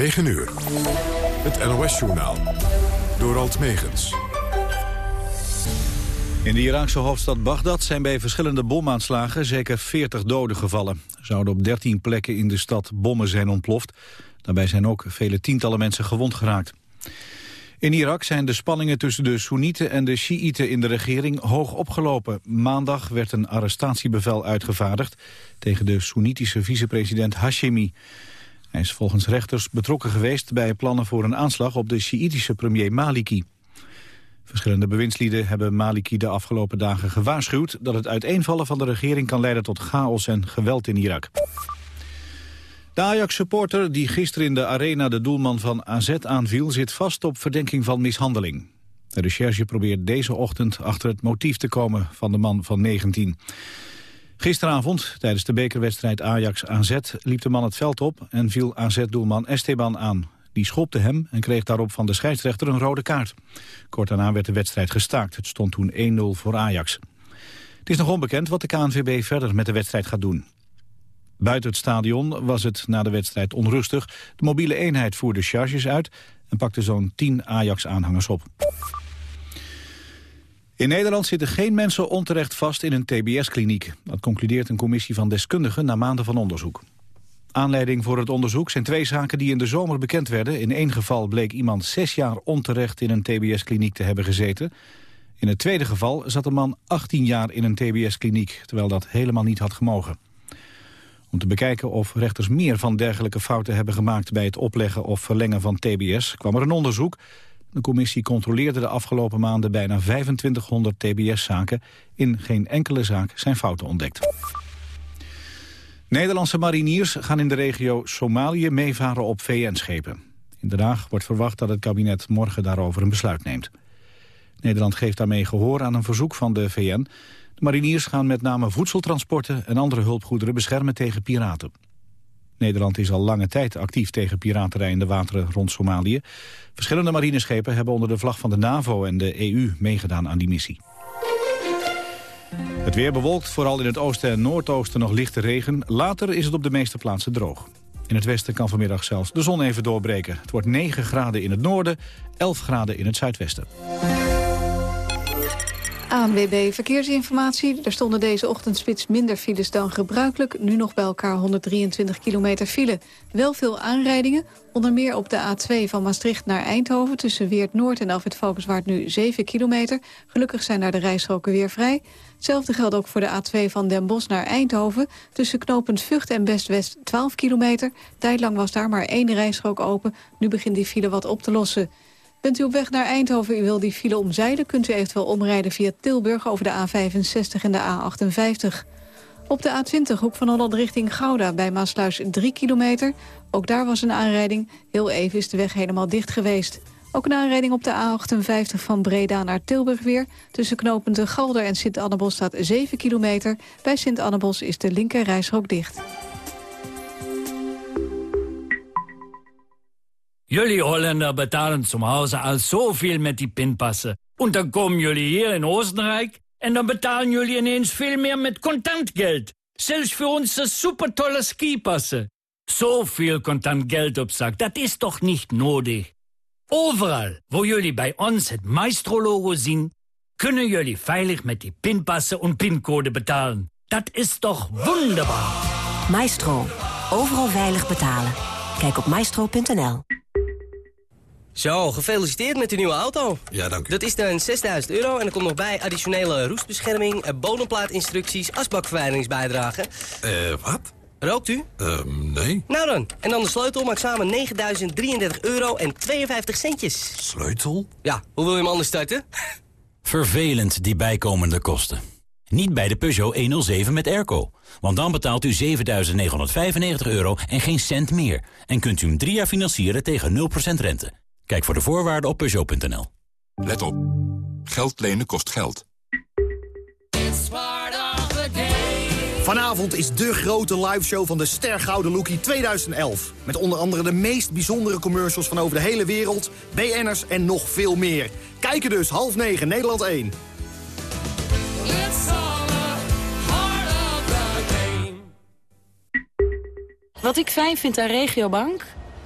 9 uur. Het NOS-journaal. Door Alt Megens. In de Iraakse hoofdstad Bagdad zijn bij verschillende bomaanslagen zeker 40 doden gevallen. Er zouden op 13 plekken in de stad bommen zijn ontploft. Daarbij zijn ook vele tientallen mensen gewond geraakt. In Irak zijn de spanningen tussen de Soenieten en de Sjiïten in de regering hoog opgelopen. Maandag werd een arrestatiebevel uitgevaardigd tegen de Soenitische vicepresident Hashemi. Hij is volgens rechters betrokken geweest bij plannen voor een aanslag op de Sjiïtische premier Maliki. Verschillende bewindslieden hebben Maliki de afgelopen dagen gewaarschuwd... dat het uiteenvallen van de regering kan leiden tot chaos en geweld in Irak. De Ajax-supporter die gisteren in de arena de doelman van AZ aanviel... zit vast op verdenking van mishandeling. De recherche probeert deze ochtend achter het motief te komen van de man van 19. Gisteravond, tijdens de bekerwedstrijd Ajax-AZ, liep de man het veld op... en viel AZ-doelman Esteban aan. Die schopte hem en kreeg daarop van de scheidsrechter een rode kaart. Kort daarna werd de wedstrijd gestaakt. Het stond toen 1-0 voor Ajax. Het is nog onbekend wat de KNVB verder met de wedstrijd gaat doen. Buiten het stadion was het na de wedstrijd onrustig. De mobiele eenheid voerde charges uit en pakte zo'n 10 Ajax-aanhangers op. In Nederland zitten geen mensen onterecht vast in een tbs-kliniek. Dat concludeert een commissie van deskundigen na maanden van onderzoek. Aanleiding voor het onderzoek zijn twee zaken die in de zomer bekend werden. In één geval bleek iemand zes jaar onterecht in een tbs-kliniek te hebben gezeten. In het tweede geval zat een man 18 jaar in een tbs-kliniek... terwijl dat helemaal niet had gemogen. Om te bekijken of rechters meer van dergelijke fouten hebben gemaakt... bij het opleggen of verlengen van tbs, kwam er een onderzoek. De commissie controleerde de afgelopen maanden bijna 2500 tbs-zaken. In geen enkele zaak zijn fouten ontdekt. Nederlandse mariniers gaan in de regio Somalië meevaren op VN-schepen. In Den Haag wordt verwacht dat het kabinet morgen daarover een besluit neemt. Nederland geeft daarmee gehoor aan een verzoek van de VN. De mariniers gaan met name voedseltransporten en andere hulpgoederen beschermen tegen piraten. Nederland is al lange tijd actief tegen piraterij in de wateren rond Somalië. Verschillende marineschepen hebben onder de vlag van de NAVO en de EU meegedaan aan die missie. Het weer bewolkt, vooral in het oosten en noordoosten nog lichte regen. Later is het op de meeste plaatsen droog. In het westen kan vanmiddag zelfs de zon even doorbreken. Het wordt 9 graden in het noorden, 11 graden in het zuidwesten. ANWB Verkeersinformatie. Er stonden deze ochtendspits minder files dan gebruikelijk. Nu nog bij elkaar 123 kilometer file. Wel veel aanrijdingen. Onder meer op de A2 van Maastricht naar Eindhoven... tussen Weert Noord en Alfred Valkenswaard nu 7 kilometer. Gelukkig zijn daar de rijstroken weer vrij. Hetzelfde geldt ook voor de A2 van Den Bosch naar Eindhoven. Tussen knopend Vught en Best-West 12 kilometer. Tijdlang was daar maar één rijstrook open. Nu begint die file wat op te lossen. Bent u op weg naar Eindhoven, u wil die file omzeilen... kunt u eventueel omrijden via Tilburg over de A65 en de A58. Op de A20, hoek van Holland richting Gouda, bij Maasluis 3 kilometer. Ook daar was een aanrijding. Heel even is de weg helemaal dicht geweest. Ook een aanrijding op de A58 van Breda naar Tilburg weer. Tussen knopende Galder en Sint-Annebos staat 7 kilometer. Bij Sint-Annebos is de linker dicht. Jullie Holländer betalen zum Hause al zoveel met die pinpassen. En dan komen jullie hier in Oostenrijk... en dan betalen jullie ineens veel meer met contant geld. Zelfs voor onze supertolle skipassen. Zoveel contant geld op zak, dat is toch niet nodig? Overal, waar jullie bij ons het Maestro-logo zien... kunnen jullie veilig met die pinpassen en pincode betalen. Dat is toch wonderbaar? Maestro. Overal veilig betalen. Kijk op maestro.nl. Zo, gefeliciteerd met uw nieuwe auto. Ja, dank u. Dat is dan 6000 euro en er komt nog bij additionele roestbescherming, eh, bodemplaatinstructies, asbakverwijderingsbijdrage. Eh, wat? Rookt u? Ehm, nee. Nou dan, en dan de sleutel maakt samen 9033 euro en 52 centjes. Sleutel? Ja, hoe wil je hem anders starten? Vervelend, die bijkomende kosten. Niet bij de Peugeot 107 met airco. Want dan betaalt u 7.995 euro en geen cent meer. En kunt u hem drie jaar financieren tegen 0% rente. Kijk voor de voorwaarden op Peugeot.nl. Let op. Geld lenen kost geld. Vanavond is de grote liveshow van de Ster Gouden Lookie 2011. Met onder andere de meest bijzondere commercials van over de hele wereld, BN'ers en nog veel meer. Kijken dus half negen, Nederland 1. Wat ik fijn vind aan Regiobank...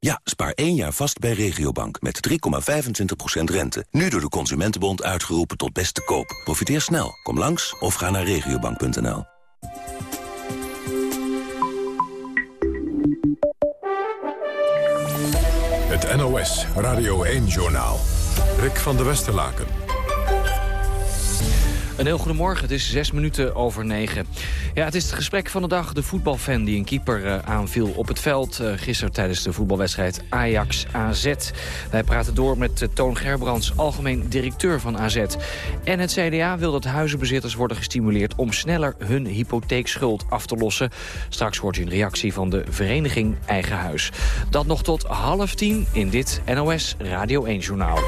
Ja, spaar één jaar vast bij Regiobank met 3,25% rente. Nu door de Consumentenbond uitgeroepen tot beste koop. Profiteer snel. Kom langs of ga naar regiobank.nl. Het NOS Radio 1-journaal. Rick van der Westerlaken. Een heel goedemorgen, het is zes minuten over negen. Ja, het is het gesprek van de dag. De voetbalfan die een keeper uh, aanviel op het veld... Uh, gisteren tijdens de voetbalwedstrijd Ajax-AZ. Wij praten door met uh, Toon Gerbrands, algemeen directeur van AZ. En het CDA wil dat huizenbezitters worden gestimuleerd... om sneller hun hypotheekschuld af te lossen. Straks hoort u een reactie van de vereniging Eigen Huis. Dat nog tot half tien in dit NOS Radio 1-journaal.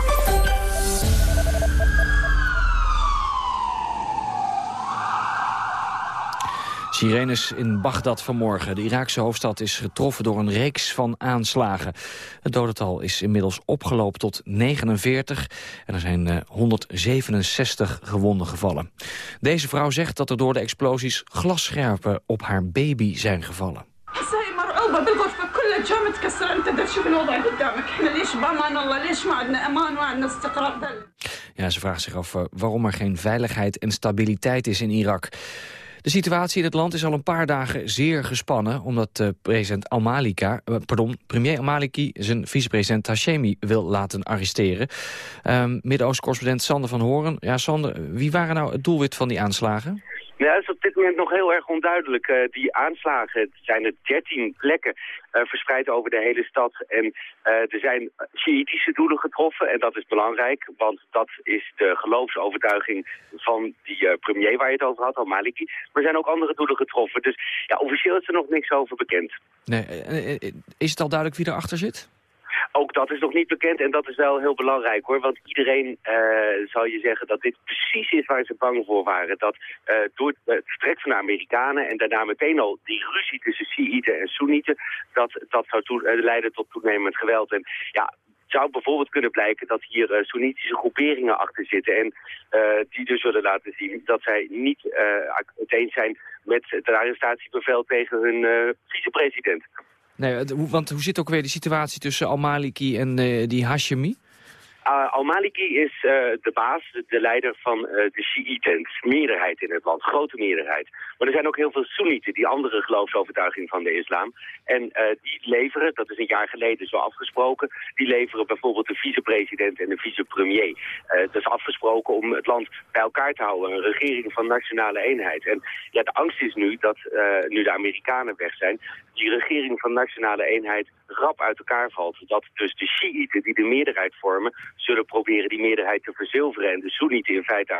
Sirenes in Bagdad vanmorgen. De Iraakse hoofdstad is getroffen door een reeks van aanslagen. Het dodental is inmiddels opgelopen tot 49 en er zijn uh, 167 gewonden gevallen. Deze vrouw zegt dat er door de explosies glasscherpen op haar baby zijn gevallen. Ja, ze vraagt zich af uh, waarom er geen veiligheid en stabiliteit is in Irak. De situatie in het land is al een paar dagen zeer gespannen... omdat uh, president Al-Malika, uh, pardon, premier Al-Maliki zijn vicepresident Hashemi wil laten arresteren. Um, Midden-Oosten-correspondent Sander van Horen. Ja, Sander, wie waren nou het doelwit van die aanslagen? Ja, dat is op dit moment nog heel erg onduidelijk. Uh, die aanslagen, zijn er 13 plekken uh, verspreid over de hele stad. En uh, er zijn Shiïtische doelen getroffen en dat is belangrijk. Want dat is de geloofsovertuiging van die premier waar je het over had, al-Maliki. Maar er zijn ook andere doelen getroffen. Dus ja, officieel is er nog niks over bekend. Nee, is het al duidelijk wie erachter zit? Ook dat is nog niet bekend en dat is wel heel belangrijk hoor. Want iedereen uh, zal je zeggen dat dit precies is waar ze bang voor waren. Dat uh, door het vertrek van de Amerikanen en daarna meteen al die ruzie tussen Shiiten en Soenieten... dat, dat zou toe, leiden tot toenemend geweld. En ja, het zou bijvoorbeeld kunnen blijken dat hier uh, Soenitische groeperingen achter zitten. En die dus zullen laten zien dat zij niet uh, het eens zijn met het arrestatiebevel tegen hun vicepresident. Nee, want hoe zit ook weer de situatie tussen Al-Maliki en uh, die Hashemi? Uh, Al-Maliki is uh, de baas, de, de leider van de Shiiten. Meerderheid in het land, grote meerderheid. Maar er zijn ook heel veel Soenieten, die andere geloofsovertuiging van de islam. En die leveren, dat is een jaar geleden zo afgesproken... die leveren bijvoorbeeld de vicepresident en de vicepremier. dat is afgesproken om het land bij elkaar te houden. Een regering van nationale eenheid. En ja, de angst is nu dat, nu de Amerikanen weg zijn... die regering van nationale eenheid rap uit elkaar valt. Dat dus de Shiiten, die de meerderheid vormen zullen proberen die meerderheid te verzilveren en de Soenieten in feite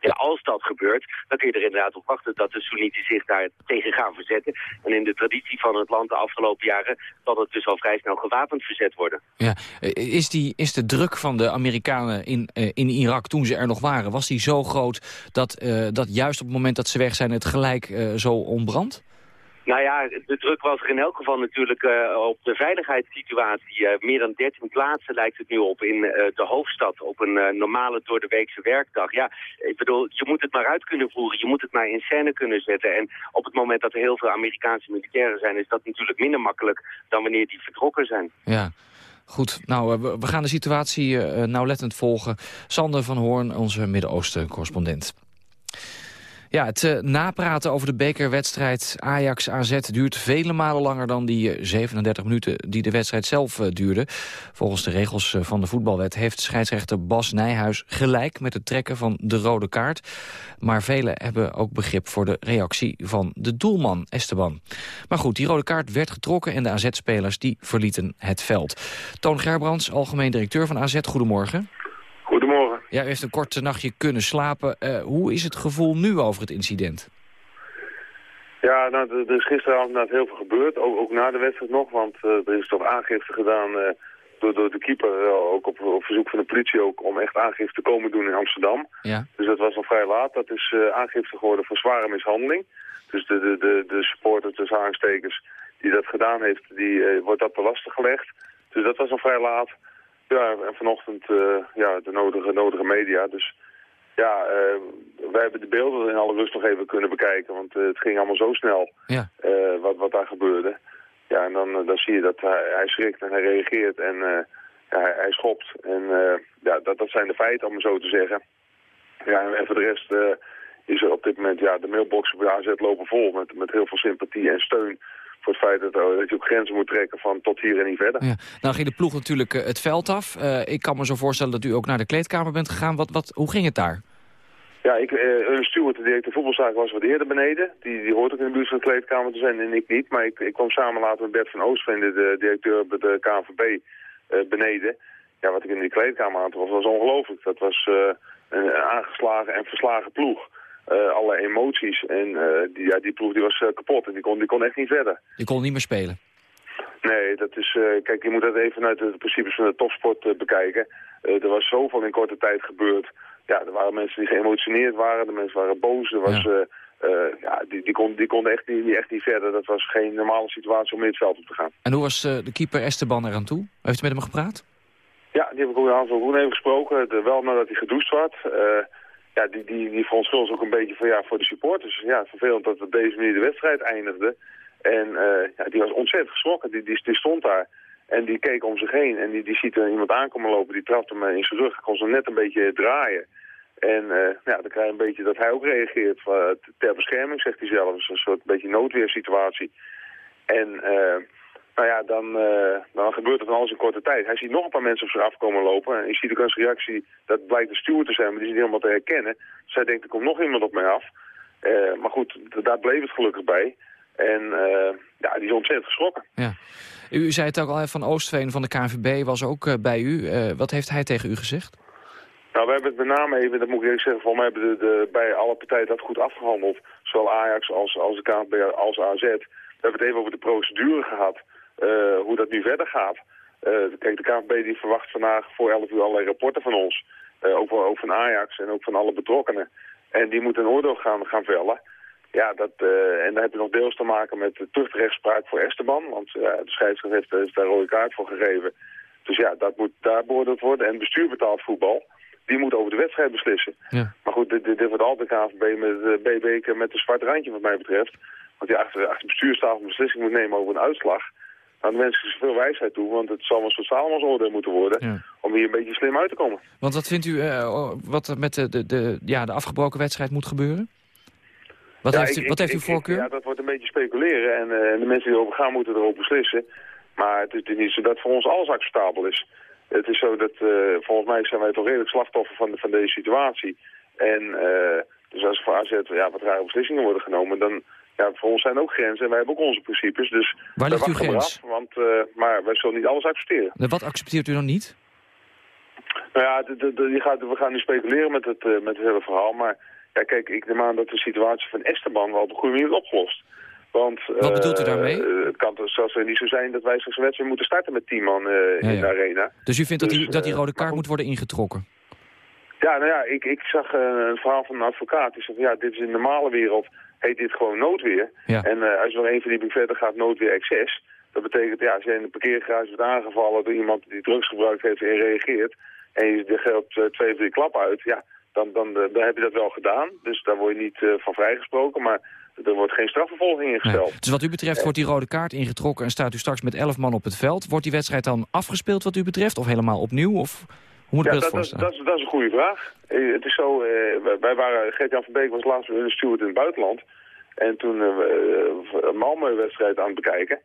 en als dat gebeurt, dan kun je er inderdaad op wachten dat de Soenieten zich daar tegen gaan verzetten. En in de traditie van het land de afgelopen jaren zal het dus al vrij snel gewapend verzet worden. Ja, is, die, is de druk van de Amerikanen in, uh, in Irak toen ze er nog waren, was die zo groot dat, uh, dat juist op het moment dat ze weg zijn het gelijk zo ontbrandt? Nou ja, de druk was er in elk geval natuurlijk uh, op de veiligheidssituatie. Uh, meer dan 13 plaatsen lijkt het nu op in uh, de hoofdstad op een normale door de weekse werkdag. Ja, ik bedoel, je moet het maar uit kunnen voeren, je moet het maar in scène kunnen zetten. En op het moment dat er heel veel Amerikaanse militairen zijn, is dat natuurlijk minder makkelijk dan wanneer die vertrokken zijn. Ja. Goed, nou, we gaan de situatie nauwlettend volgen. Sander van Hoorn, onze Midden-Oosten-correspondent. Ja, het uh, napraten over de bekerwedstrijd Ajax-AZ duurt vele malen langer dan die uh, 37 minuten die de wedstrijd zelf uh, duurde. Volgens de regels van de voetbalwet heeft scheidsrechter Bas Nijhuis gelijk met het trekken van de rode kaart. Maar velen hebben ook begrip voor de reactie van de doelman Esteban. Maar goed, die rode kaart werd getrokken en de AZ-spelers die verlieten het veld. Toon Gerbrands, algemeen directeur van AZ, goedemorgen. Ja, u heeft een kort nachtje kunnen slapen. Uh, hoe is het gevoel nu over het incident? Ja, nou, er is gisteravond heel veel gebeurd. Ook, ook na de wedstrijd nog, want uh, er is toch aangifte gedaan uh, door, door de keeper. ook op, op, verzoek van de politie ook, om echt aangifte te komen doen in Amsterdam. Ja. Dus dat was nog vrij laat. Dat is aangifte geworden voor zware mishandeling. Dus de, de, de, de supporter tussen aanstekers die dat gedaan heeft, die wordt dat te lastig gelegd. Dus dat was nog vrij laat. Ja, en vanochtend ja, de nodige, nodige media. Dus ja, uh, wij hebben de beelden in alle rust nog even kunnen bekijken. Want uh, het ging allemaal zo snel ja. uh, wat, wat daar gebeurde. Ja, en dan, dan zie je dat hij, hij schrikt en hij reageert en ja, hij, hij, schopt. En ja, dat, dat zijn de feiten, om het zo te zeggen. Ja, en, en voor de rest is er op dit moment... Ja, de mailboxen bij AZ lopen vol met, met heel veel sympathie en steun voor het feit dat, dat je ook grenzen moet trekken van tot hier en niet verder. Ja. Nou ging de ploeg natuurlijk uh, het veld af. Uh, ik kan me zo voorstellen dat u ook naar de kleedkamer bent gegaan. Wat, wat, hoe ging het daar? Ja, ik, een steward, de directeur voetbalzaak, was wat eerder beneden. Die, die hoort ook in de buurt van de kleedkamer te zijn en ik niet. Maar ik, ik kwam samen later met Bert van Oostveen, de directeur bij de KNVB, beneden. Ja, wat ik in die kleedkamer aantrof was ongelooflijk. Dat was een aangeslagen en verslagen ploeg. Uh, alle emoties. En uh, die, ja, die ploeg die was uh, kapot en die kon, die kon echt niet verder. Die kon niet meer spelen? Nee, dat is, kijk, je moet dat even vanuit de principes van de topsport bekijken. er was zoveel in korte tijd gebeurd. Ja, er waren mensen die geëmotioneerd waren, de mensen waren boos. Er was, ja. ja, die, die, kon, die konden echt niet, echt niet verder. Dat was geen normale situatie om in het veld op te gaan. En hoe was de keeper Esteban eraan toe? Heeft u met hem gepraat? Ja, die heb ik ook een aantal goed even gesproken. De, wel nadat hij gedoucht was ja, die, die, die verontschuldigt ook een beetje van, ja, voor de supporters. Ja, vervelend dat op deze manier de wedstrijd eindigde. En uh, ja, die was ontzettend geschrokken. Die, die, stond daar en die keek om zich heen. En die, die ziet er iemand aankomen lopen. Die trapte hem in zijn rug. Hij kon ze net een beetje draaien. En uh, ja, dan krijg je een beetje dat hij ook reageert. Ter bescherming, zegt hij zelf. Dus een soort beetje noodweersituatie. En... Nou ja, dan, uh, dan gebeurt het van alles in korte tijd. Hij ziet nog een paar mensen op zich afkomen lopen. En je ziet ook zijn reactie, dat blijkt de steward te zijn, maar die is niet helemaal te herkennen. Dus hij denkt, er komt nog iemand op mij af. Uh, maar goed, daar bleef het gelukkig bij. En uh, ja, die is ontzettend geschrokken. Ja. U zei het ook al, van Oostveen van de KNVB was ook bij u. wat heeft hij tegen u gezegd? Nou, we hebben het met name even, dat moet ik eerlijk zeggen, volgens mij hebben de, de, bij alle partijen dat goed afgehandeld. Zowel Ajax als, als de KNVB als AZ. We hebben het even over de procedure gehad. Uh, hoe dat nu verder gaat. Uh, kijk, de KNVB die verwacht vandaag voor 11 uur allerlei rapporten van ons. Uh, ook, ook, van Ajax en ook van alle betrokkenen. En die moeten een oordeel gaan, gaan vellen. Ja, dat, en dan heb je nog deels te maken met de tuchtrechtspraak voor Esteban. Want de scheidsrechter heeft, heeft daar rode kaart voor gegeven. Dus ja, dat moet daar beoordeeld worden. En bestuur betaalt voetbal. Die moet over de wedstrijd beslissen. Ja. Maar goed, dit, dit wordt altijd de KNVB met de BB met een zwart randje wat mij betreft. Want die achter, achter bestuurstafel een beslissing moet nemen over een uitslag. Nou, de mensen zoveel wijsheid toe, want het zal een soort Salomons oordeel moeten worden... Ja. om hier een beetje slim uit te komen. Want wat vindt u uh, wat er met de, de, de, ja, de afgebroken wedstrijd moet gebeuren? Wat ja, heeft u, ik, wat heeft u ik, voorkeur? ja, dat wordt een beetje speculeren en uh, de mensen die erover gaan moeten erover beslissen. Maar het is, het is niet zo dat voor ons alles acceptabel is. Het is zo dat, uh, volgens mij zijn wij toch redelijk slachtoffer van, de, van deze situatie. En dus als voor AZ ja, wat rare beslissingen worden genomen, dan ja, voor ons zijn ook grenzen en wij hebben ook onze principes. Dus Waar ligt uw grens? Af, want, uh, maar wij zullen niet alles accepteren. Wat accepteert u dan niet? Nou ja, de, de, de, gaat, we gaan nu speculeren met het, uh, met het hele verhaal. Maar ja, kijk, ik neem aan dat de situatie van Esteban wel op een goede manier is opgelost. Want, Wat bedoelt u daarmee? Uh, het kan dus zelfs niet zo zijn dat wij straks een wedstrijd moeten starten met 10 man ja, in ja. de arena. Dus u vindt dus, dat, die, dat die rode kaart moet worden ingetrokken? Ja, nou ja, ik, ik zag een verhaal van een advocaat. Die zei, ja, dit is in de normale wereld heet dit gewoon noodweer. Ja. En uh, als je nog één verdieping verder gaat, noodweer excess. Dat betekent, ja, als je in de parkeergarage wordt aangevallen door iemand die drugs gebruikt heeft en reageert... en je geldt uh, twee of drie klappen uit, ja, dan, dan, uh, dan heb je dat wel gedaan. Dus daar word je niet van vrijgesproken, maar er wordt geen strafvervolging ingesteld. Nee. Dus wat u betreft wordt die rode kaart ingetrokken en staat u straks met elf man op het veld. Wordt die wedstrijd dan afgespeeld wat u betreft of helemaal opnieuw? Of... Hoe moet ja, dat, dat? Dat, dat, dat, is een goede vraag. Het is zo, uh, wij waren, Gert-Jan van Beek was laatst een steward in het buitenland. En toen uh, een Malmö-wedstrijd aan het bekijken.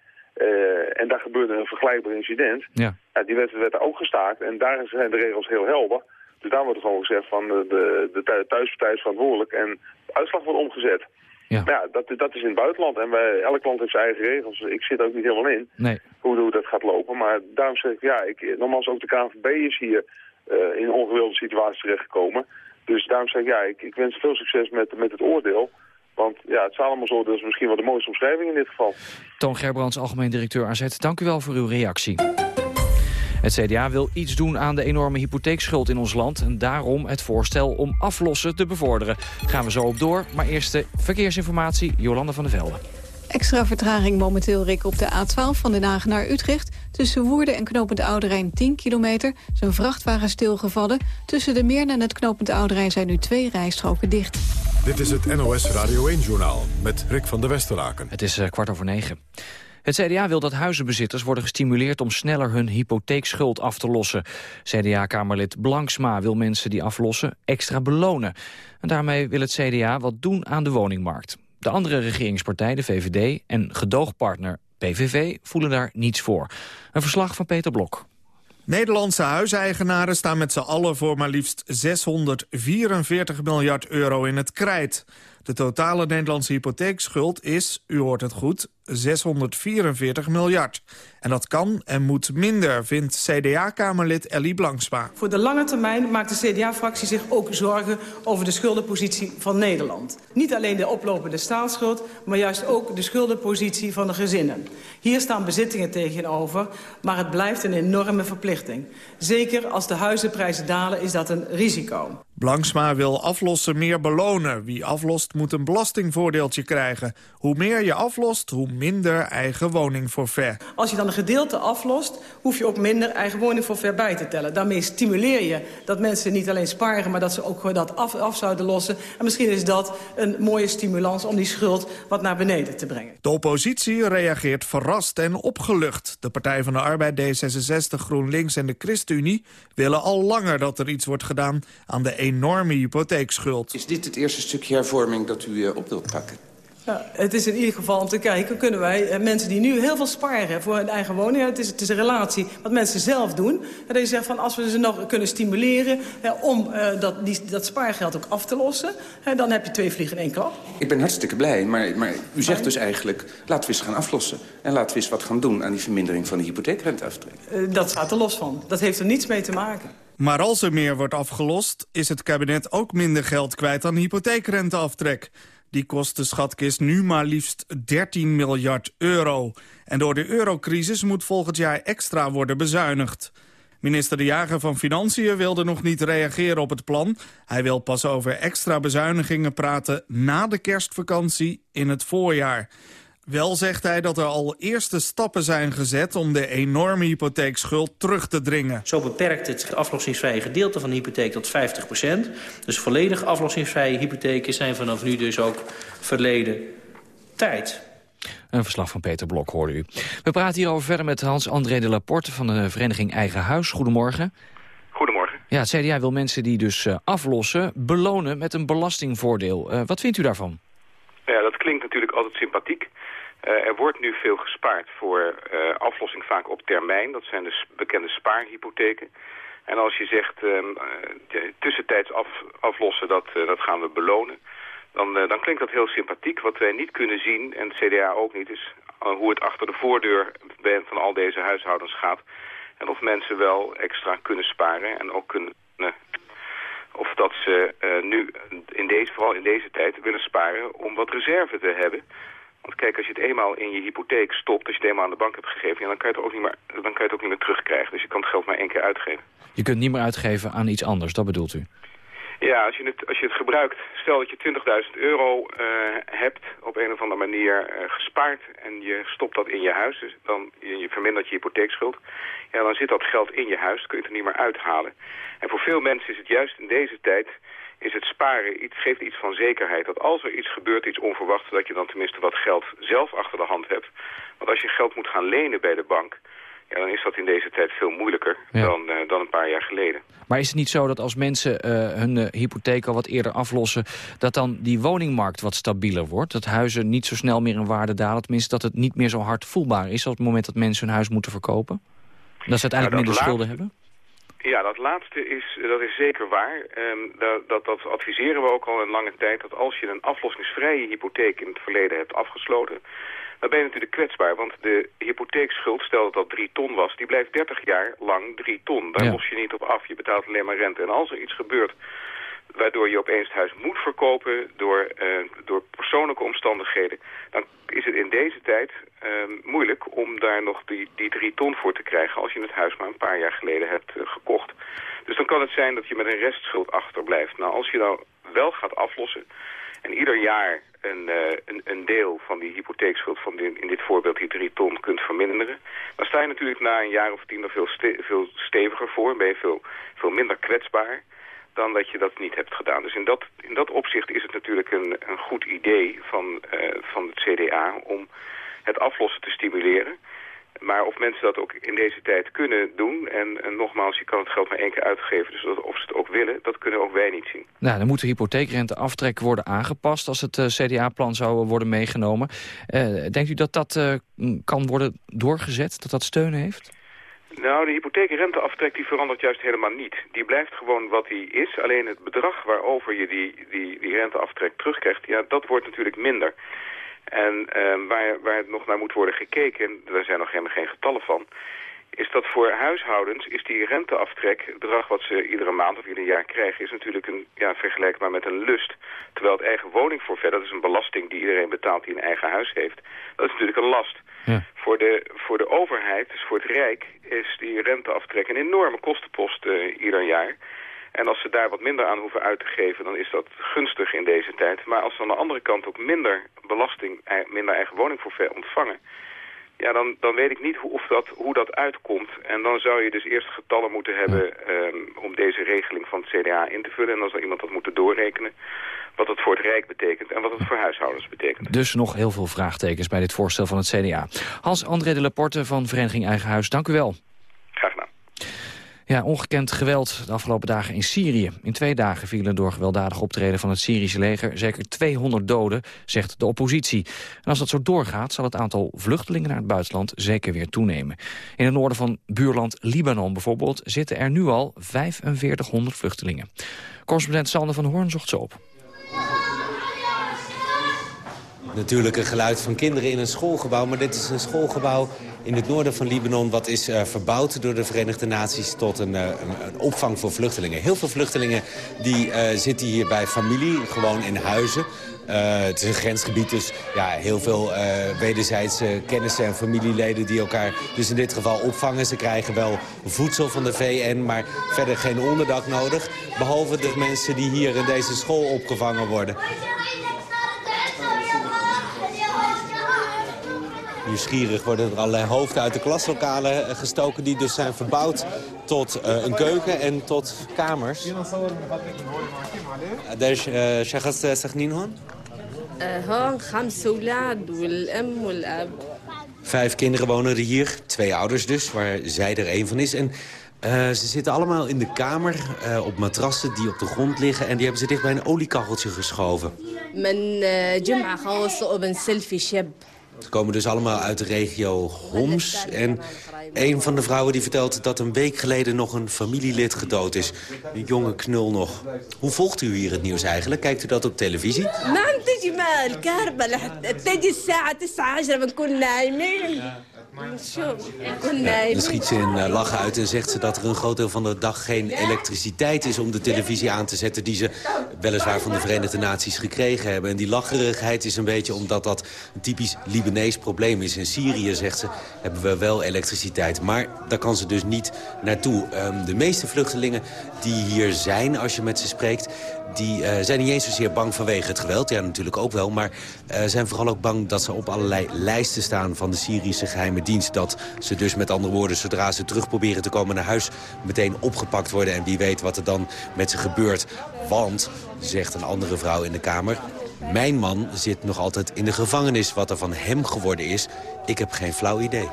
en daar gebeurde een vergelijkbaar incident. Ja. die wedstrijd werd ook gestaakt. En daar zijn de regels heel helder. Dus daar wordt gewoon gezegd van de, de, thuispartij is verantwoordelijk. En de uitslag wordt omgezet. Ja. Maar ja, dat, dat is in het buitenland. En wij, elk land heeft zijn eigen regels. Ik zit er ook niet helemaal in nee. hoe, hoe dat gaat lopen. Maar daarom zeg ik, ja, ik, nogmaals ook de KNVB is hier in een ongewilde situatie terechtgekomen. Dus daarom zeg ik, ja, ik, ik wens veel succes met, met het oordeel. Want ja, het Salomonsoordeel is misschien wel de mooiste omschrijving in dit geval. Toon Gerbrands, algemeen directeur AZ, dank u wel voor uw reactie. Het CDA wil iets doen aan de enorme hypotheekschuld in ons land... en daarom het voorstel om aflossen te bevorderen. Gaan we zo op door, maar eerst de verkeersinformatie, Jolande van der Velde. Extra vertraging momenteel, Rick, op de A12 van Den Haag naar Utrecht. Tussen Woerden en knooppunt Oude 10 kilometer. Een vrachtwagen stilgevallen. Tussen de Meern en het knooppunt Oude zijn nu twee rijstroken dicht. Dit is het NOS Radio 1-journaal met Rick van der Westeraken. Het is uh, kwart over negen. Het CDA wil dat huizenbezitters worden gestimuleerd om sneller hun hypotheekschuld af te lossen. CDA-kamerlid Blanksma wil mensen die aflossen extra belonen. En daarmee wil het CDA wat doen aan de woningmarkt. De andere regeringspartij, de VVD, en gedoogpartner PVV voelen daar niets voor. Een verslag van Peter Blok. Nederlandse huiseigenaren staan met z'n allen voor maar liefst 644 miljard euro in het krijt. De totale Nederlandse hypotheekschuld is, u hoort het goed, 644 miljard. En dat kan en moet minder, vindt CDA-kamerlid Ellie Blanksma. Voor de lange termijn maakt de CDA-fractie zich ook zorgen over de schuldenpositie van Nederland. Niet alleen de oplopende staatsschuld, maar juist ook de schuldenpositie van de gezinnen. Hier staan bezittingen tegenover, maar het blijft een enorme verplichting. Zeker als de huizenprijzen dalen is dat een risico. Blanksma wil aflossen meer belonen. Wie aflost moet een belastingvoordeeltje krijgen. Hoe meer je aflost, hoe minder eigen woningforfait. Als je dan een gedeelte aflost, hoef je ook minder eigen woningforfait bij te tellen. Daarmee stimuleer je dat mensen niet alleen sparen, maar dat ze ook dat af, af zouden lossen. En misschien is dat een mooie stimulans om die schuld wat naar beneden te brengen. De oppositie reageert verrast en opgelucht. De Partij van de Arbeid, D66, GroenLinks en de ChristenUnie willen al langer dat er iets wordt gedaan aan de enorme hypotheekschuld. Is dit het eerste stukje hervorming dat u uh, op wilt pakken? Ja, het is in ieder geval om te kijken, kunnen wij eh, mensen die nu heel veel sparen voor hun eigen woning... het, is, het is een relatie wat mensen zelf doen. En dat je zegt van als we ze nog kunnen stimuleren om uh, dat, die, dat spaargeld ook af te lossen... dan heb je twee vliegen in één klap. Ik ben hartstikke blij, maar, maar u zegt dus eigenlijk... laten we eens gaan aflossen en laten we eens wat gaan doen aan die vermindering van de hypotheekrenteaftrek. Uh, dat staat er los van. Dat heeft er niets mee te maken. Maar als er meer wordt afgelost, is het kabinet ook minder geld kwijt aan hypotheekrenteaftrek. Die kost de schatkist nu maar liefst 13 miljard euro. En door de eurocrisis moet volgend jaar extra worden bezuinigd. Minister De Jager van Financiën wilde nog niet reageren op het plan. Hij wil pas over extra bezuinigingen praten na de kerstvakantie in het voorjaar. Wel zegt hij dat er al eerste stappen zijn gezet om de enorme hypotheekschuld terug te dringen. Zo beperkt het aflossingsvrije gedeelte van de hypotheek tot 50% Dus volledig aflossingsvrije hypotheken zijn vanaf nu dus ook verleden tijd. Een verslag van Peter Blok hoorde u. We praten hierover verder met Hans-André de Laporte van de vereniging Eigen Huis. Goedemorgen. Goedemorgen. Ja, het CDA wil mensen die dus uh, aflossen belonen met een belastingvoordeel. Uh, wat vindt u daarvan? Ja, dat klinkt natuurlijk altijd sympathiek. Uh, er wordt nu veel gespaard voor uh, aflossing vaak op termijn. Dat zijn de bekende spaarhypotheken. En als je zegt uh, tussentijds af, aflossen, dat, dat gaan we belonen... Dan, dan klinkt dat heel sympathiek. Wat wij niet kunnen zien, en het CDA ook niet... is hoe het achter de voordeur van al deze huishoudens gaat. En of mensen wel extra kunnen sparen en ook kunnen... of dat ze nu, in deze, vooral in deze tijd, willen sparen om wat reserve te hebben... Want kijk, als je het eenmaal in je hypotheek stopt, als je het eenmaal aan de bank hebt gegeven, ja, dan, kan je het ook niet meer, dan kan je het ook niet meer terugkrijgen. Dus je kan het geld maar één keer uitgeven. Je kunt niet meer uitgeven aan iets anders, dat bedoelt u? Ja, als je het, als je het gebruikt, stel dat je 20.000 euro uh, hebt op een of andere manier uh, gespaard en je stopt dat in je huis, dus dan je, je vermindert je hypotheekschuld, ja, dan zit dat geld in je huis, kun je het er niet meer uithalen. En voor veel mensen is het juist in deze tijd is het sparen iets, geeft iets van zekerheid. Dat als er iets gebeurt, iets onverwachts, dat je dan tenminste wat geld zelf achter de hand hebt. Want als je geld moet gaan lenen bij de bank, ja, dan is dat in deze tijd veel moeilijker ja. dan, uh, dan een paar jaar geleden. Maar is het niet zo dat als mensen uh, hun uh, hypotheek al wat eerder aflossen... dat dan die woningmarkt wat stabieler wordt? Dat huizen niet zo snel meer in waarde dalen? Tenminste, dat het niet meer zo hard voelbaar is... op het moment dat mensen hun huis moeten verkopen? Dat ze uiteindelijk nou, dat minder schulden hebben? Ja, dat laatste is, dat is zeker waar. Ehm, dat, dat, dat adviseren we ook al een lange tijd. Dat als je een aflossingsvrije hypotheek in het verleden hebt afgesloten... dan ben je natuurlijk kwetsbaar. Want de hypotheekschuld, stel dat dat 3 ton was... die blijft 30 jaar lang 3 ton. Daar los je niet op af. Je betaalt alleen maar rente. En als er iets gebeurt waardoor je opeens het huis moet verkopen door, uh, door persoonlijke omstandigheden, dan is het in deze tijd uh, moeilijk om daar nog die, die drie ton voor te krijgen als je het huis maar een paar jaar geleden hebt uh, gekocht. Dus dan kan het zijn dat je met een restschuld achterblijft. Nou, als je nou wel gaat aflossen en ieder jaar een, een, een, deel van die hypotheekschuld van in dit voorbeeld die drie ton kunt verminderen, dan sta je natuurlijk na een jaar of tien er veel, veel steviger voor, ben je veel, veel minder kwetsbaar dan dat je dat niet hebt gedaan. Dus in dat, in dat opzicht is het natuurlijk een, een goed idee van, uh, van het CDA om het aflossen te stimuleren. Maar of mensen dat ook in deze tijd kunnen doen... En, en, nogmaals, je kan het geld maar één keer uitgeven... dus dat, of ze het ook willen, dat kunnen ook wij niet zien. Nou, dan moet de hypotheekrenteaftrek worden aangepast... als het uh, CDA-plan zou worden meegenomen. Uh, denkt u dat dat kan worden doorgezet, dat dat steun heeft? Nou, de hypotheekrenteaftrek die verandert juist helemaal niet. Die blijft gewoon wat die is. Alleen het bedrag waarover je die, die, die renteaftrek terugkrijgt, ja, dat wordt natuurlijk minder. En uh, waar, waar het nog naar moet worden gekeken, en daar zijn nog helemaal geen getallen van, is dat voor huishoudens is die renteaftrek, het bedrag wat ze iedere maand of ieder jaar krijgen, is natuurlijk een, ja, vergelijkbaar met een lust. Terwijl het eigen woningforfait, dat is een belasting die iedereen betaalt die een eigen huis heeft, dat is natuurlijk een last. Ja. Voor, de, voor de overheid, dus voor het Rijk, is die renteaftrek een enorme kostenpost uh, ieder jaar. En als ze daar wat minder aan hoeven uit te geven, dan is dat gunstig in deze tijd. Maar als ze aan de andere kant ook minder belasting, minder eigen woningforfait ontvangen... Ja, dan, dan weet ik niet hoe, of dat, hoe dat uitkomt. En dan zou je dus eerst getallen moeten hebben um, om deze regeling van het CDA in te vullen. En dan zou iemand dat moeten doorrekenen wat het voor het Rijk betekent en wat het voor huishoudens betekent. Dus nog heel veel vraagtekens bij dit voorstel van het CDA. Hans-André de Laporte van Vereniging Eigen Huis, dank u wel. Graag gedaan. Ja, ongekend geweld de afgelopen dagen in Syrië. In twee dagen vielen door gewelddadig optreden van het Syrische leger... zeker 200 doden, zegt de oppositie. En als dat zo doorgaat, zal het aantal vluchtelingen naar het buitenland zeker weer toenemen. In het noorden van buurland Libanon bijvoorbeeld... zitten er nu al 4500 vluchtelingen. Correspondent Sander van Hoorn zocht ze op. Natuurlijk een geluid van kinderen in een schoolgebouw. Maar dit is een schoolgebouw in het noorden van Libanon... wat is uh, verbouwd door de Verenigde Naties tot een, uh, een, opvang voor vluchtelingen. Heel veel vluchtelingen die, uh, zitten hier bij familie, gewoon in huizen. het is een grensgebied, dus ja, heel veel wederzijdse kennissen en familieleden... die elkaar dus in dit geval opvangen. Ze krijgen wel voedsel van de VN, maar verder geen onderdak nodig. Behalve de mensen die hier in deze school opgevangen worden. Nieuwsgierig worden er allerlei hoofden uit de klaslokalen eh, gestoken... die dus zijn verbouwd tot uh, een keuken en tot kamers. daar is شخص ساكنين هون؟ هون خمس أولاد والأم والأب. Vijf kinderen wonen er hier, twee ouders dus, waar zij er één van is. En uh, ze zitten allemaal in de kamer uh, op matrassen die op de grond liggen... en die hebben ze dicht bij een oliekacheltje geschoven. ze komen dus allemaal uit de regio Homs. En een van de vrouwen die vertelt dat een week geleden nog een familielid gedood is. Een jonge knul nog. Hoe volgt u hier het nieuws eigenlijk? Kijkt u dat op televisie? Dan schiet ze in uh, lachen uit en zegt ze dat er een groot deel van de dag geen elektriciteit is om de televisie aan te zetten die ze weliswaar van de Verenigde Naties gekregen hebben. En die lacherigheid is een beetje omdat dat een typisch Libanees probleem is. In Syrië, zegt ze, hebben we wel elektriciteit. Maar daar kan ze dus niet naartoe. Um, de meeste vluchtelingen die hier zijn, als je met ze spreekt die uh, zijn niet eens zozeer bang vanwege het geweld. Ja, natuurlijk ook wel. Maar uh, zijn vooral ook bang dat ze op allerlei lijsten staan van de Syrische geheime dienst. Dat ze dus met andere woorden, zodra ze terug proberen te komen naar huis... meteen opgepakt worden en wie weet wat er dan met ze gebeurt. Want, zegt een andere vrouw in de Kamer... Mijn man zit nog altijd in de gevangenis. Wat er van hem geworden is, ik heb geen flauw idee.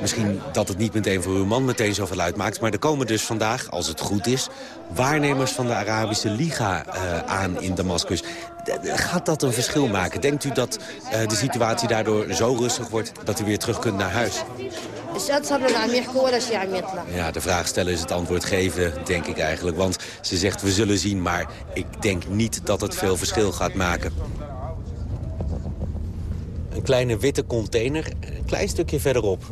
Misschien dat het niet meteen voor uw man meteen zoveel uitmaakt... maar er komen dus vandaag, als het goed is... waarnemers van de Arabische Liga uh, aan in Damascus. Gaat dat een verschil maken? Denkt u dat uh, de situatie daardoor zo rustig wordt... dat u weer terug kunt naar huis? Ja, de vraag stellen is het antwoord geven, denk ik eigenlijk. Want ze zegt, we zullen zien, maar ik denk niet dat het veel verschil gaat maken. Een kleine witte container, een klein stukje verderop.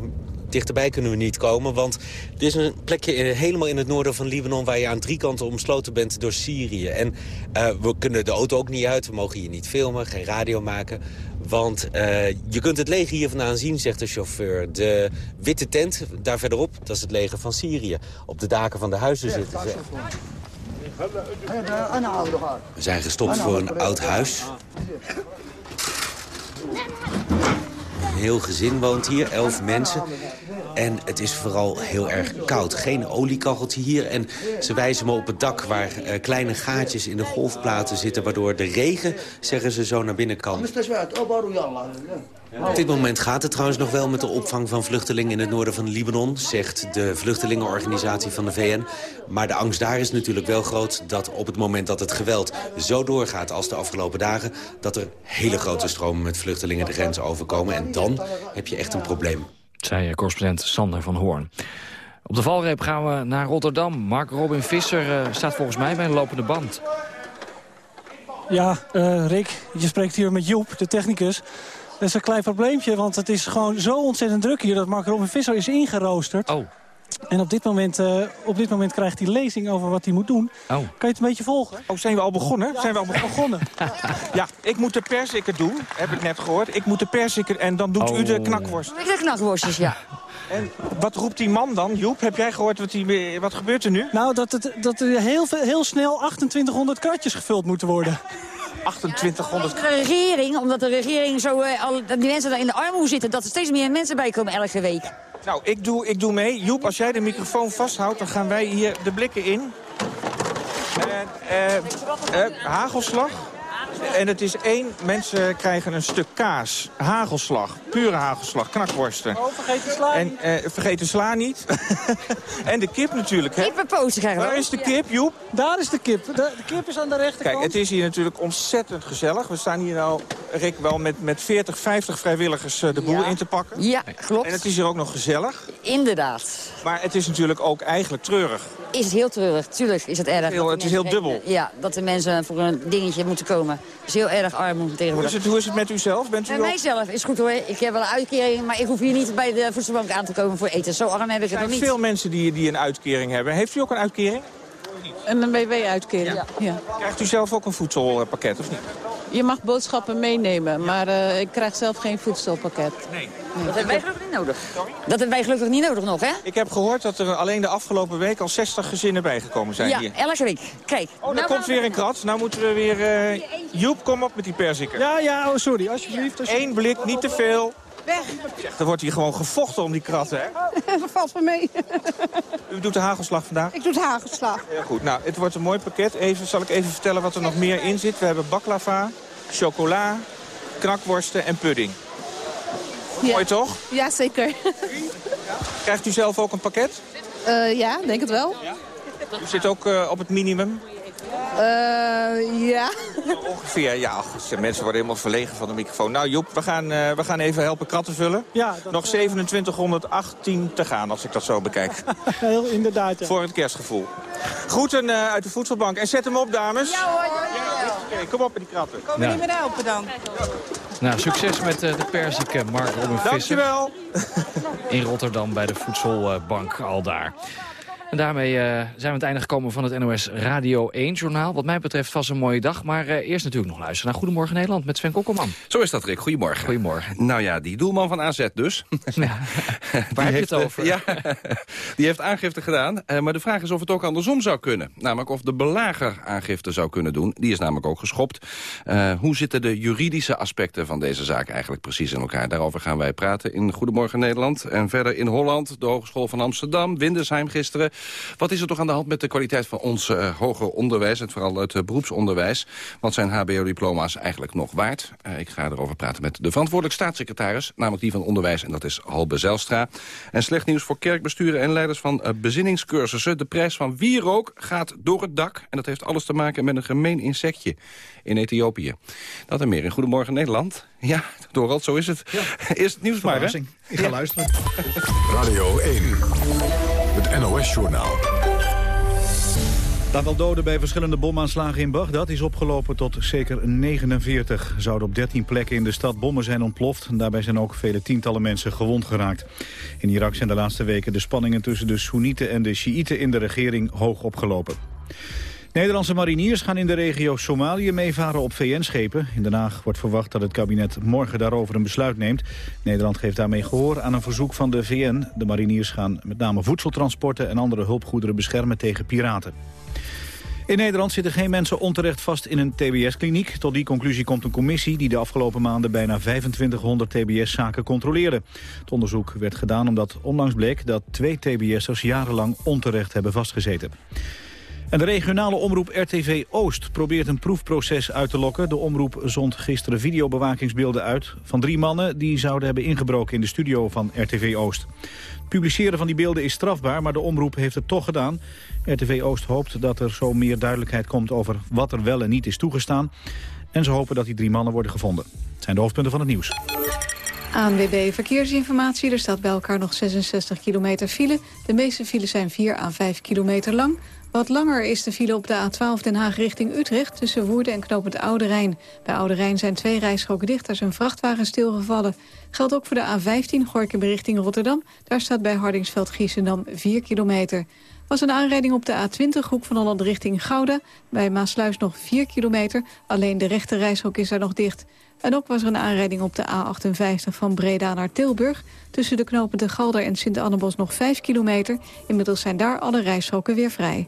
Dichterbij kunnen we niet komen, want dit is een plekje helemaal in het noorden van Libanon... waar je aan drie kanten omsloten bent door Syrië. En uh, we kunnen de auto ook niet uit, we mogen hier niet filmen, geen radio maken. Want uh, je kunt het leger hier vandaan zien, zegt de chauffeur. De witte tent, daar verderop, dat is het leger van Syrië. Op de daken van de huizen zitten ze. We zijn gestopt voor een oud huis. Een heel gezin woont hier, elf mensen. En het is vooral heel erg koud. Geen oliekacheltje hier. En ze wijzen me op het dak waar uh, kleine gaatjes in de golfplaten zitten... waardoor de regen, zeggen ze, zo naar binnen kan. Op dit moment gaat het trouwens nog wel met de opvang van vluchtelingen in het noorden van Libanon, zegt de vluchtelingenorganisatie van de VN. Maar de angst daar is natuurlijk wel groot dat op het moment dat het geweld zo doorgaat als de afgelopen dagen, dat er hele grote stromen met vluchtelingen de grens overkomen. En dan heb je echt een probleem. Zei correspondent Sander van Hoorn. Op de valreep gaan we naar Rotterdam. Mark Robin Visser uh, staat volgens mij bij een lopende band. Ja, uh, Rick, je spreekt hier met Joep, de technicus. Dat is een klein probleempje, want het is gewoon zo ontzettend druk hier... dat Mark Robin Visser is ingeroosterd. Oh. En op dit, moment, uh, op dit moment krijgt hij lezing over wat hij moet doen. Oh. Kan je het een beetje volgen? Oh, zijn we al begonnen? Ja, zijn we al begonnen? ja, ik moet de persikker doen, heb ik net gehoord. Ik moet de persikker en dan doet oh. u de knakworst. Ik de knakworstjes, ja. En wat roept die man dan, Joep? Heb jij gehoord wat, die, wat gebeurt er nu? Nou, dat, het, dat er heel, heel snel 2800 kratjes gevuld moeten worden. 2800. De regering, omdat de regering zo, uh, al, die mensen daar in de armoede zitten... dat er steeds meer mensen bij komen elke week. Nou, ik doe, ik doe mee. Joep, als jij de microfoon vasthoudt, dan gaan wij hier de blikken in. En, uh, uh, hagelslag. En het is één, mensen krijgen een stuk kaas. Hagelslag, pure hagelslag, knakworsten. Oh, vergeet de sla En uh, vergeet de sla niet. en de kip natuurlijk. Hè? Kippenpootje krijgen we. Waar is de kip, Joep? Daar is de kip. De, de, kip is aan de rechterkant. Kijk, het is hier natuurlijk ontzettend gezellig. We staan hier nou, Rick, wel met, met 40, 50 vrijwilligers uh, de boel ja. in te pakken. Ja, klopt. En het is hier ook nog gezellig. Inderdaad. Maar het is natuurlijk ook eigenlijk treurig. Is het heel treurig. Tuurlijk is het erg. Heel, het is heel dubbel. Ja, dat de mensen voor een dingetje moeten komen. Het is heel erg arm tegenwoordig. Hoe is het, hoe is het met u zelf? Bent u Bij mijzelf is goed hoor. Ik heb wel een uitkering, maar ik hoef hier niet bij de voedselbank aan te komen voor eten. Zo arm heb ik het nog niet. Er zijn veel mensen die, die een uitkering hebben. Heeft u ook een uitkering? Een WW-uitkering, ja. ja. Krijgt u zelf ook een voedselpakket of niet? Je mag boodschappen meenemen, maar uh, ik krijg zelf geen voedselpakket. Nee. nee. Dat hebben wij gelukkig niet nodig. Sorry? Dat hebben wij gelukkig niet nodig nog, hè? Ik heb gehoord dat er alleen de afgelopen week al 60 gezinnen bijgekomen zijn ja, hier. Ja, elke week. Kijk. Oh, daar komt weer een krat. Nou moeten we weer... Uh... Joep, kom op met die perziken. Ja, ja, oh, sorry, alsjeblieft. alsjeblieft. Eén blik, niet te veel. Weg. Zeg, er wordt hier gewoon gevochten om die kratten, hè? Dat valt van mee. U doet de hagelslag vandaag? Ik doe de hagelslag. Heel goed. Nou, het wordt een mooi pakket. Even, zal ik even vertellen wat er nog meer in zit. We hebben baklava, chocola, knakworsten en pudding. Ja. Mooi toch? Ja, zeker. Krijgt u zelf ook een pakket? Uh, ja, denk het wel. Ja? U zit ook uh, op het minimum? Uh, ja. Ongeveer, ja. Ach, mensen worden helemaal verlegen van de microfoon. Nou Joep, we gaan, uh, we gaan even helpen kratten vullen. Ja, Nog 2718 te gaan, als ik dat zo bekijk. Heel inderdaad, ja. Voor het kerstgevoel. Groeten uh, uit de voedselbank. En zet hem op, dames. Ja hoor, ja, ja, ja. Okay, kom op met die kratten. Kom je niet meer helpen dan? Nou, succes met de perziken, Mark Robin Visser. Dankjewel. In Rotterdam bij de voedselbank al daar. En daarmee uh, zijn we aan het einde gekomen van het NOS Radio 1-journaal. Wat mij betreft vast een mooie dag. Maar uh, eerst natuurlijk nog luisteren naar Goedemorgen Nederland met Sven Kokkelman. Zo is dat, Rick. Goedemorgen. Goedemorgen. Nou ja, die doelman van AZ dus. Ja, waar heb je het over? Ja, die heeft aangifte gedaan. Uh, maar de vraag is of het ook andersom zou kunnen. Namelijk of de belager aangifte zou kunnen doen. Die is namelijk ook geschopt. hoe zitten de juridische aspecten van deze zaak eigenlijk precies in elkaar? Daarover gaan wij praten in Goedemorgen Nederland. En verder in Holland, de Hogeschool van Amsterdam, Windesheim gisteren. Wat is er toch aan de hand met de kwaliteit van ons uh, hoger onderwijs... en vooral het uh, beroepsonderwijs? Wat zijn hbo-diploma's eigenlijk nog waard? Uh, ik ga erover praten met de verantwoordelijk staatssecretaris... namelijk die van Onderwijs, en dat is Halbe Zelstra. En slecht nieuws voor kerkbesturen en leiders van bezinningscursussen. De prijs van wierook gaat door het dak. En dat heeft alles te maken met een gemeen insectje in Ethiopië. Dat en meer in Goedemorgen Nederland. Ja, Dorald, zo is het. Ja. Eerst het nieuws maar, hè? Ik ga ja. luisteren. Radio 1, het NOS-journaal. Het aantal doden bij verschillende bomaanslagen in Bagdad is opgelopen tot zeker 49. Zouden op 13 plekken in de stad bommen zijn ontploft. Daarbij zijn ook vele tientallen mensen gewond geraakt. In Irak zijn de laatste weken de spanningen tussen de Soenieten en de Sjiïten in de regering hoog opgelopen. Nederlandse mariniers gaan in de regio Somalië meevaren op VN-schepen. In Den Haag wordt verwacht dat het kabinet morgen daarover een besluit neemt. Nederland geeft daarmee gehoor aan een verzoek van de VN. De mariniers gaan met name voedseltransporten en andere hulpgoederen beschermen tegen piraten. In Nederland zitten geen mensen onterecht vast in een tbs-kliniek. Tot die conclusie komt een commissie die de afgelopen maanden bijna 2500 tbs-zaken controleerde. Het onderzoek werd gedaan omdat onlangs bleek dat twee tbs'ers jarenlang onterecht hebben vastgezeten. En de regionale omroep RTV Oost probeert een proefproces uit te lokken. De omroep zond gisteren videobewakingsbeelden uit van drie mannen... die zouden hebben ingebroken in de studio van RTV Oost. Het publiceren van die beelden is strafbaar, maar de omroep heeft het toch gedaan. RTV Oost hoopt dat er zo meer duidelijkheid komt over wat er wel en niet is toegestaan. En ze hopen dat die drie mannen worden gevonden. Het zijn de hoofdpunten van het nieuws. ANWB Verkeersinformatie. Er staat bij elkaar nog 66 kilometer file. De meeste files zijn 4 à 5 kilometer lang. Wat langer is de file op de A12 Den Haag richting Utrecht... tussen Woerden en Knopend Oude Rijn. Bij Oude Rijn zijn twee rijstroken dicht, is een vrachtwagen stilgevallen. Geldt ook voor de A15 Gorkum richting Rotterdam. Daar staat bij Hardingsveld-Giessendam 4 kilometer. was een aanrijding op de A20 Hoek van Holland richting Gouda. Bij Maasluis nog 4 kilometer. Alleen de rechte reishok is daar nog dicht. En ook was er een aanrijding op de A58 van Breda naar Tilburg. Tussen de knopen de Galder en Sint-Annebos nog 5 kilometer. Inmiddels zijn daar alle rijstroken weer vrij.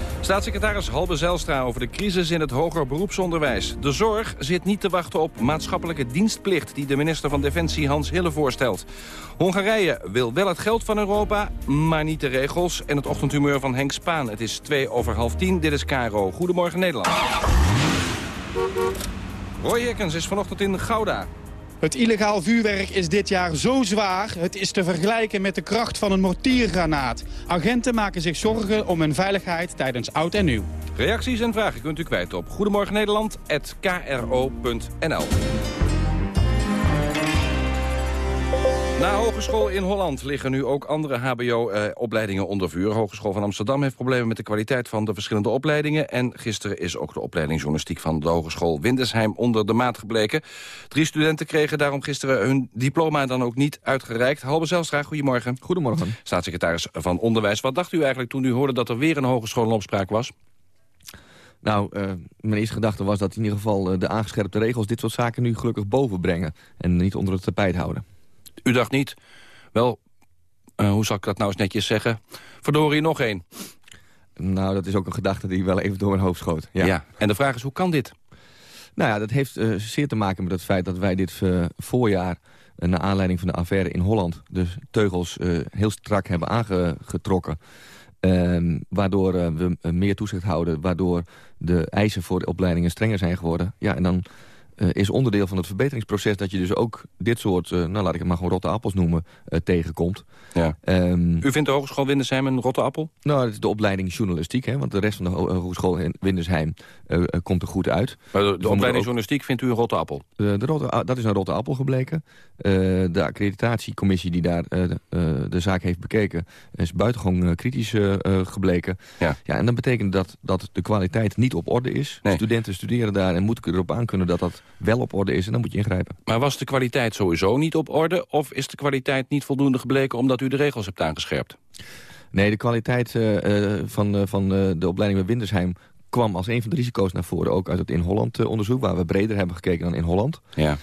Staatssecretaris Halbe Zijlstra over de crisis in het hoger beroepsonderwijs. De zorg zit niet te wachten op maatschappelijke dienstplicht... die de minister van Defensie Hans Hille voorstelt. Hongarije wil wel het geld van Europa, maar niet de regels. En het ochtendhumeur van Henk Spaan. Het is twee over half tien. Dit is Caro. Goedemorgen Nederland. Roy Hickens is vanochtend in Gouda. Het illegaal vuurwerk is dit jaar zo zwaar, het is te vergelijken met de kracht van een mortiergranaat. Agenten maken zich zorgen om hun veiligheid tijdens oud en nieuw. Reacties en vragen kunt u kwijt op Goedemorgen Na Hogeschool in Holland liggen nu ook andere hbo-opleidingen onder vuur. Hogeschool van Amsterdam heeft problemen met de kwaliteit van de verschillende opleidingen. En gisteren is ook de opleiding journalistiek van de Hogeschool Windesheim onder de maat gebleken. Drie studenten kregen daarom gisteren hun diploma dan ook niet uitgereikt. Halbe Zelstra, goedemorgen. Goedemorgen. Staatssecretaris van Onderwijs. Wat dacht u eigenlijk toen u hoorde dat er weer een hogeschool in opspraak was? Nou, uh, mijn eerste gedachte was dat in ieder geval uh, de aangescherpte regels... dit soort zaken nu gelukkig boven brengen en niet onder het tapijt houden. U dacht niet, wel, uh, hoe zal ik dat nou eens netjes zeggen? Verdorie nog één. Nou, dat is ook een gedachte die wel even door mijn hoofd schoot. Ja. ja. En de vraag is, hoe kan dit? Nou ja, dat heeft uh, zeer te maken met het feit dat wij dit uh, voorjaar... naar aanleiding van de affaire in Holland... dus teugels heel strak hebben aangetrokken... Ehm, waardoor we meer toezicht houden... waardoor de eisen voor de opleidingen strenger zijn geworden. Ja, en dan is onderdeel van het verbeteringsproces... dat je dus ook dit soort, uh, nou laat ik het maar gewoon rotte appels noemen, uh, tegenkomt. Ja. Um, U vindt de Hogeschool Windersheim een rotte appel? Nou, is de opleiding journalistiek, hè, want de rest van de Hogeschool in Windersheim komt er goed uit. Maar de, de opleiding ook, journalistiek vindt u een rotte appel? de rotte, dat is een rotte appel gebleken. de accreditatiecommissie die daar de zaak heeft bekeken... is buitengewoon kritisch gebleken. Ja. ja, en dat betekent dat, dat de kwaliteit niet op orde is. Nee. Studenten studeren daar en moeten erop aankunnen dat dat wel op orde is en dan moet je ingrijpen. Maar was de kwaliteit sowieso niet op orde... of is de kwaliteit niet voldoende gebleken omdat u de regels hebt aangescherpt? Nee, de kwaliteit uh, van, uh, van de opleiding bij Windersheim kwam als een van de risico's naar voren... ook uit het in Holland onderzoek, waar we breder hebben gekeken dan in Holland. Ja.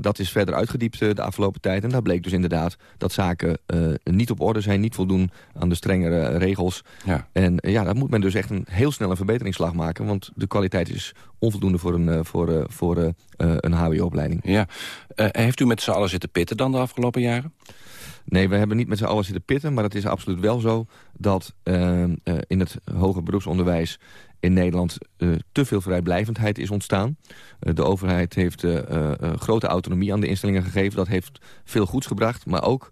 dat is verder uitgediept de afgelopen tijd. En daar bleek dus inderdaad dat zaken niet op orde zijn... niet voldoen aan de strengere regels. Ja. En ja, daar moet men dus echt een heel snel een verbeteringsslag maken... want de kwaliteit is onvoldoende voor een, voor, voor, een hbo-opleiding. Ja. heeft u met z'n allen zitten pitten dan de afgelopen jaren? Nee, we hebben niet met z'n allen zitten pitten. Maar het is absoluut wel zo dat in het hoger beroepsonderwijs in Nederland uh, te veel vrijblijvendheid is ontstaan. de overheid heeft grote autonomie aan de instellingen gegeven. Dat heeft veel goeds gebracht, maar ook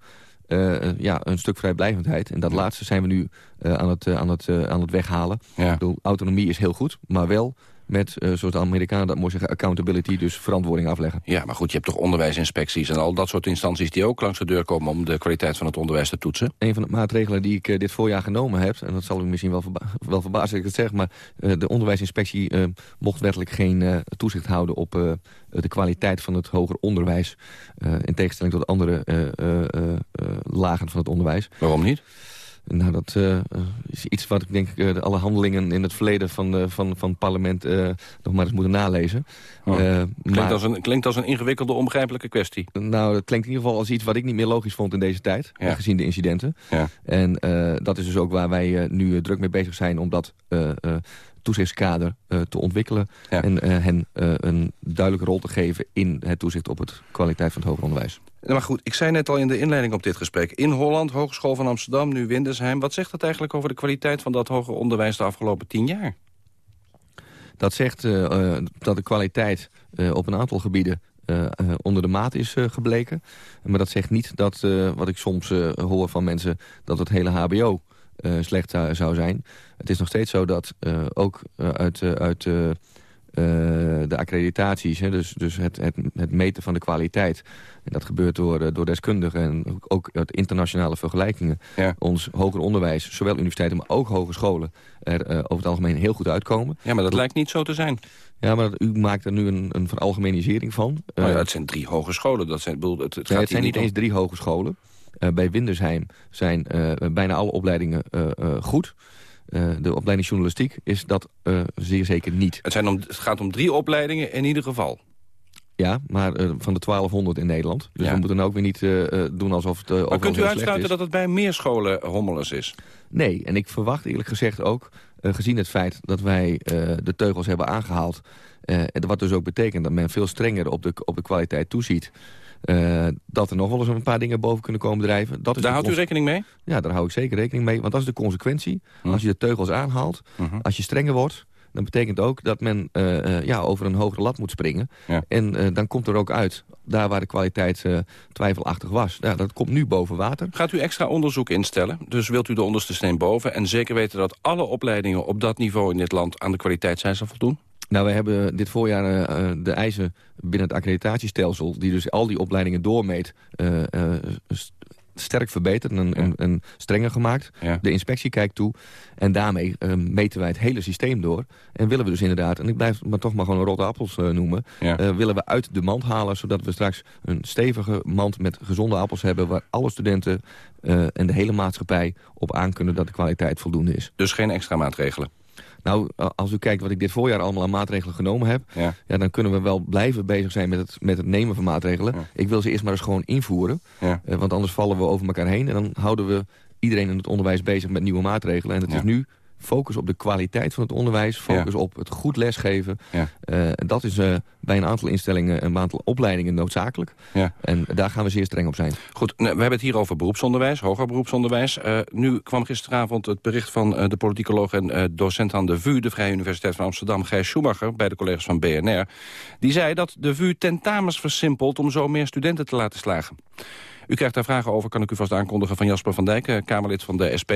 ja, een stuk vrijblijvendheid. En dat laatste zijn we nu aan, het, aan, het, aan het weghalen. Ja. Ik bedoel, autonomie is heel goed, maar wel met, uh, zoals de Amerikanen dat mooi zeggen, accountability, dus verantwoording afleggen. Ja, maar goed, je hebt toch onderwijsinspecties en al dat soort instanties die ook langs de deur komen om de kwaliteit van het onderwijs te toetsen? Een van de maatregelen die ik uh, dit voorjaar genomen heb, en dat zal u misschien wel, verba wel verbazen dat ik het zeg, maar uh, de onderwijsinspectie mocht wettelijk geen toezicht houden op de kwaliteit van het hoger onderwijs, in tegenstelling tot andere lagen van het onderwijs. Waarom niet? Nou, dat uh, is iets wat ik denk uh, alle handelingen in het verleden van, uh, van, van het parlement nog maar eens moeten nalezen. Oh. klinkt, maar, als een, klinkt als een ingewikkelde, onbegrijpelijke kwestie. Nou, dat klinkt in ieder geval als iets wat ik niet meer logisch vond in deze tijd, ja. gezien de incidenten. Ja. En dat is dus ook waar wij nu druk mee bezig zijn om dat toezichtskader te ontwikkelen... Ja. en hen een duidelijke rol te geven in het toezicht op het kwaliteit van het hoger onderwijs. Maar goed, ik zei net al in de inleiding op dit gesprek. In Holland, Hogeschool van Amsterdam, nu Windersheim. Wat zegt dat eigenlijk over de kwaliteit van dat hoger onderwijs de afgelopen tien jaar? Dat zegt uh, dat de kwaliteit uh, op een aantal gebieden onder de maat is gebleken. Maar dat zegt niet dat, wat ik soms hoor van mensen... dat het hele hbo slecht zou, zou, zijn. Het is nog steeds zo dat ook uit... uit de accreditaties, hè, dus, dus het, het, het, meten van de kwaliteit. En dat gebeurt door, door deskundigen en ook uit internationale vergelijkingen. Ja. Ons hoger onderwijs, zowel universiteiten, maar ook hogescholen... er uh, over het algemeen heel goed uitkomen. Ja, maar dat lijkt niet zo te zijn. Ja, maar u maakt er nu een, een veralgemenisering van. Nou ja, het zijn drie hogescholen. Dat zijn, bedoel, het, zijn niet om... eens drie hogescholen. Uh, bij Windersheim zijn bijna alle opleidingen goed... Uh, de opleiding journalistiek is dat uh, zeer zeker niet. Het, zijn om, het gaat om drie opleidingen in ieder geval. Ja, maar uh, van de 1200 in Nederland. Dus ja. we moeten ook weer niet doen alsof het Maar kunt u uitsluiten dat het bij meer scholen hommeles is? Nee, en ik verwacht eerlijk gezegd ook... gezien het feit dat wij de teugels hebben aangehaald... wat dus ook betekent dat men veel strenger op de, op de kwaliteit toeziet... Uh, dat er nog wel eens een paar dingen boven kunnen komen drijven. Dat is daar houdt u rekening mee? Ja, daar hou ik zeker rekening mee. Want dat is de consequentie. Hm. Als je de teugels aanhaalt, -huh. als je strenger wordt... dan betekent ook dat men uh, uh, ja, over een hogere lat moet springen. Ja. En dan komt er ook uit, daar waar de kwaliteit twijfelachtig was... Ja, dat komt nu boven water. Gaat u extra onderzoek instellen? Dus wilt u de onderste steen boven... en zeker weten dat alle opleidingen op dat niveau in dit land... aan de kwaliteitseisen voldoen? Nou, we hebben dit voorjaar uh, de eisen binnen het accreditatiestelsel... die dus al die opleidingen doormeet, uh, uh, sterk verbeterd en, ja. en, en, strenger gemaakt. Ja. De inspectie kijkt toe en daarmee meten wij het hele systeem door. En willen we dus inderdaad, en ik blijf maar toch maar gewoon rotte appels noemen... Ja. willen we uit de mand halen, zodat we straks een stevige mand met gezonde appels hebben... waar alle studenten en de hele maatschappij op aan kunnen dat de kwaliteit voldoende is. Dus geen extra maatregelen? Nou, als u kijkt wat ik dit voorjaar allemaal aan maatregelen genomen heb... Ja. Ja, dan kunnen we wel blijven bezig zijn met het, met het nemen van maatregelen. Ja. Ik wil ze eerst maar eens gewoon invoeren. Ja. Uh, want anders vallen we over elkaar heen. En dan houden we iedereen in het onderwijs bezig met nieuwe maatregelen. En het is nu focus op de kwaliteit van het onderwijs. Focus Ja. op het goed lesgeven. Ja. Uh, dat is uh, bij een aantal instellingen, een aantal opleidingen noodzakelijk. Ja. En daar gaan we zeer streng op zijn. Goed, nou, we hebben het hier over beroepsonderwijs, hoger beroepsonderwijs. Uh, nu kwam gisteravond het bericht van de politicoloog en docent aan de VU... de Vrije Universiteit van Amsterdam, Gijs Schumacher... bij de collega's van BNR. Die zei dat de VU tentamens versimpelt om zo meer studenten te laten slagen. U krijgt daar vragen over, kan ik u vast aankondigen... van Jasper van Dijk, Kamerlid van de SP.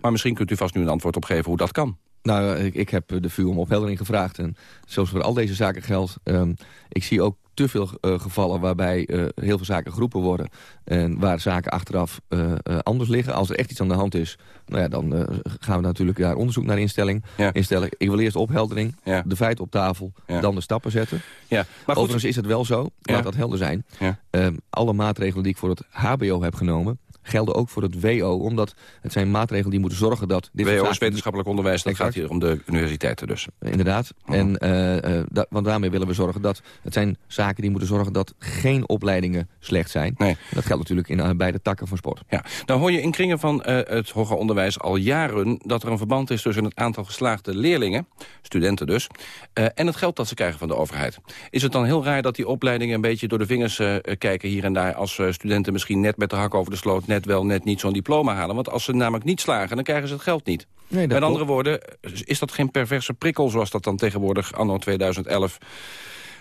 Maar misschien kunt u vast nu een antwoord op geven hoe dat kan. Nou, ik, ik heb de VU om opheldering gevraagd. En zoals voor al deze zaken geldt... Um, ik zie ook te veel uh, gevallen waarbij uh, heel veel zaken geroepen worden... en waar zaken achteraf uh, anders liggen. Als er echt iets aan de hand is, nou ja, dan gaan we natuurlijk daar onderzoek naar instelling, ja. instellen. Ik wil eerst opheldering, ja. de feiten op tafel, ja. dan de stappen zetten. Ja. Maar goed. Overigens is het wel zo, laat dat helder zijn... Ehm, alle maatregelen die ik voor het hbo heb genomen gelden ook voor het WO. Omdat het zijn maatregelen die moeten zorgen dat... Dit WO is wetenschappelijk onderwijs, dat gaat hier om de universiteiten dus. Inderdaad. Oh. En, uh, want daarmee willen we zorgen dat... Het zijn zaken die moeten zorgen dat geen opleidingen slecht zijn. Nee. dat geldt natuurlijk in uh, beide takken van sport. Ja. Nou hoor je in kringen van het hoger onderwijs al jaren... dat er een verband is tussen het aantal geslaagde leerlingen... studenten dus... en het geld dat ze krijgen van de overheid. Is het dan heel raar dat die opleidingen een beetje door de vingers kijken hier en daar... als studenten misschien net met de hak over de sloot... net wel, net niet zo'n diploma halen. Want als ze namelijk niet slagen, dan krijgen ze het geld niet. Nee, Met andere woorden, is dat geen perverse prikkel... zoals dat dan tegenwoordig anno 2011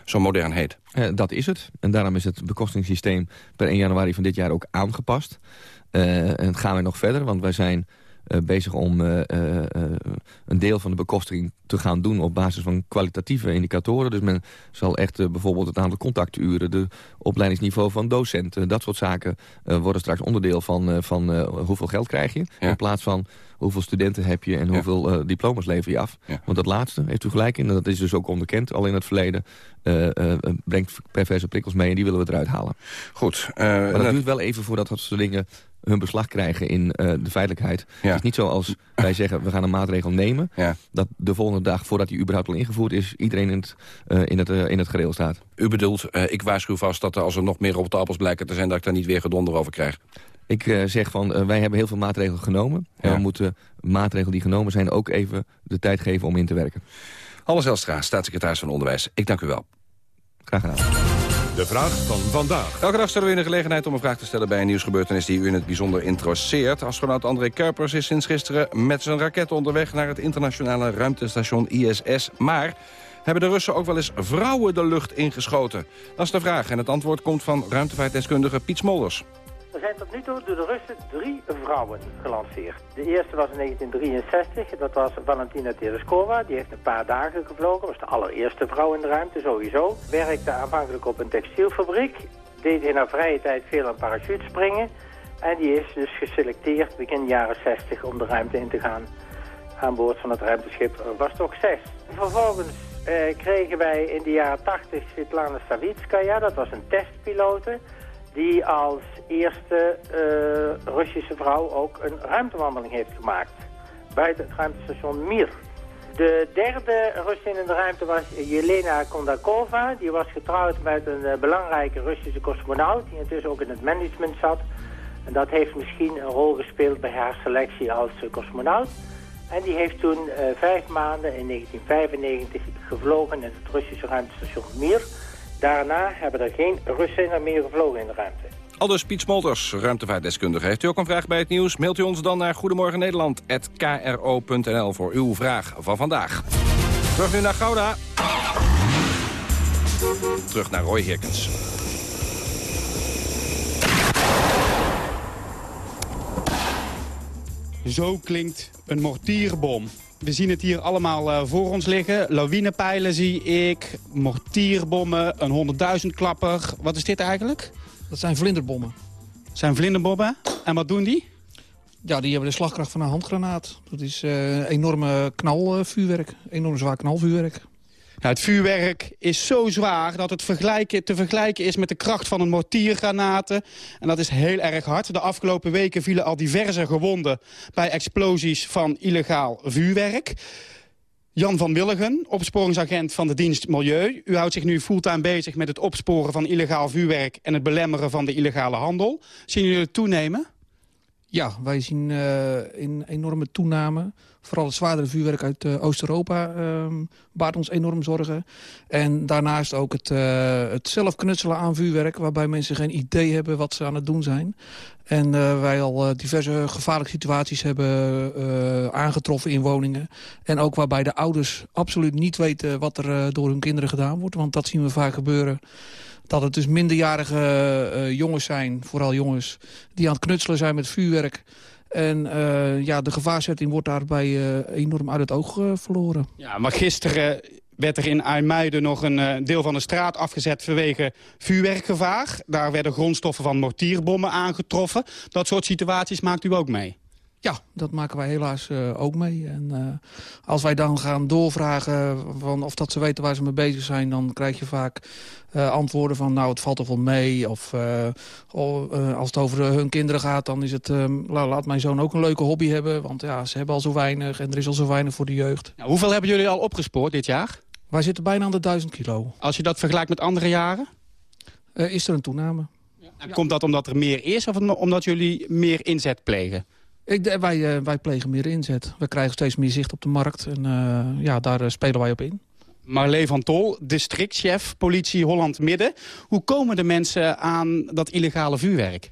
zo modern heet? Uh, dat is het. En daarom is het bekostingssysteem per 1 januari van dit jaar ook aangepast. Uh, en gaan we nog verder, want wij zijn... Uh, bezig om uh, een deel van de bekostiging te gaan doen... op basis van kwalitatieve indicatoren. Dus men zal echt bijvoorbeeld het aantal contacturen... de opleidingsniveau van docenten, dat soort zaken... worden straks onderdeel van, van hoeveel geld krijg je... Ja. in plaats van hoeveel studenten heb je en hoeveel diploma's lever je af. Ja. Want dat laatste heeft u gelijk in, en dat is dus ook onderkend al in het verleden... brengt perverse prikkels mee en die willen we eruit halen. Goed. maar dat duurt wel even voordat dat soort dingen hun beslag krijgen in uh, de veiligheid. Ja. Het is niet zo als wij zeggen, we gaan een maatregel nemen... Ja. dat de volgende dag, voordat die überhaupt al ingevoerd is... iedereen in het, uh, in het, uh, in het gereel staat. U bedoelt, ik waarschuw vast dat als er nog meer op de appels blijken te zijn... dat ik daar niet weer gedonder over krijg. Ik zeg van, wij hebben heel veel maatregelen genomen. Ja. En we moeten maatregelen die genomen zijn ook even de tijd geven om in te werken. Hannes Zelstra, staatssecretaris van Onderwijs. Ik dank u wel. Graag gedaan. De vraag van vandaag. Elke dag stellen we u de gelegenheid om een vraag te stellen bij een nieuwsgebeurtenis die u in het bijzonder interesseert. Astronaut André Kuipers is sinds gisteren met zijn raket onderweg naar het internationale ruimtestation ISS. Maar hebben de Russen ook wel eens vrouwen de lucht ingeschoten? Dat is de vraag en het antwoord komt van ruimtevaartdeskundige Piet Smolders. Er zijn tot nu toe door de Russen drie vrouwen gelanceerd. De eerste was in 1963, dat was Valentina Tereskova. Die heeft een paar dagen gevlogen, was de allereerste vrouw in de ruimte sowieso. Werkte aanvankelijk op een textielfabriek. Deed in haar vrije tijd veel aan parachutespringen. En die is dus geselecteerd begin jaren 60 om de ruimte in te gaan. Aan boord van het ruimteschip Vostok 6. Vervolgens eh, kregen wij in de jaren 80 Svetlana Savitskaya, dat was een testpilote die als eerste uh, Russische vrouw ook een ruimtewandeling heeft gemaakt. Buiten het ruimtestation Mir. De derde Russin in de ruimte was Jelena Kondakova. Die was getrouwd met een uh, belangrijke Russische cosmonaut... die intussen ook in het management zat. En dat heeft misschien een rol gespeeld bij haar selectie als uh, cosmonaut. En die heeft toen vijf maanden in 1995 gevlogen in het Russische ruimtestation Mir... Daarna hebben er geen Russen meer gevlogen in de ruimte. Aldus Piet Smolders, ruimtevaartdeskundige. Heeft u ook een vraag bij het nieuws? Mailt u ons dan naar goedemorgennederland.kro.nl voor uw vraag van vandaag. Terug nu naar Gouda. Terug naar Roy Hirkens. Zo klinkt een mortierbom. We zien het hier allemaal uh, voor ons liggen. Lawinepijlen zie ik, mortierbommen, een 100.000 klapper. Wat is dit eigenlijk? Dat zijn vlinderbommen. Dat zijn vlinderbommen. En wat doen die? Ja, die hebben de slagkracht van een handgranaat. Dat is uh, enorme knalvuurwerk, enorm zwaar knalvuurwerk. Nou, het vuurwerk is zo zwaar dat het vergelijken, te vergelijken is met de kracht van een mortiergranaten. En dat is heel erg hard. De afgelopen weken vielen al diverse gewonden bij explosies van illegaal vuurwerk. Jan van Willigen, opsporingsagent van de dienst Milieu. U houdt zich nu fulltime bezig met het opsporen van illegaal vuurwerk... en het belemmeren van de illegale handel. Zien jullie het toenemen? Ja, wij zien uh, een enorme toename. Vooral het zwaardere vuurwerk uit uh, Oost-Europa uh, baart ons enorm zorgen. En daarnaast ook het, uh, het zelf knutselen aan vuurwerk... waarbij mensen geen idee hebben wat ze aan het doen zijn. En wij al diverse gevaarlijke situaties hebben aangetroffen in woningen. En ook waarbij de ouders absoluut niet weten wat er door hun kinderen gedaan wordt. Want dat zien we vaak gebeuren dat het dus minderjarige uh, jongens zijn, vooral jongens... die aan het knutselen zijn met vuurwerk. En uh, ja, de gevaarzetting wordt daarbij enorm uit het oog verloren. Ja, maar gisteren werd er in IJmuiden nog een deel van de straat afgezet vanwege vuurwerkgevaar. Daar werden grondstoffen van mortierbommen aangetroffen. Dat soort situaties maakt u ook mee? Ja, dat maken wij helaas uh, ook mee. En uh, als wij dan gaan doorvragen van of dat ze weten waar ze mee bezig zijn... dan krijg je vaak uh, antwoorden van nou, het valt er wel mee. Of als het over hun kinderen gaat, dan is het... laat mijn zoon ook een leuke hobby hebben. Want ja, ze hebben al zo weinig en er is al zo weinig voor de jeugd. Nou, hoeveel hebben jullie al opgespoord dit jaar? Wij zitten bijna aan de duizend kilo. Als je dat vergelijkt met andere jaren? is er een toename. Ja. Komt dat omdat er meer is of omdat jullie meer inzet plegen? Ik, wij, uh, wij plegen meer inzet. We krijgen steeds meer zicht op de markt. En uh, ja, daar uh, spelen wij op in. Marlee van Tol, districtchef politie Holland Midden. Hoe komen de mensen aan dat illegale vuurwerk?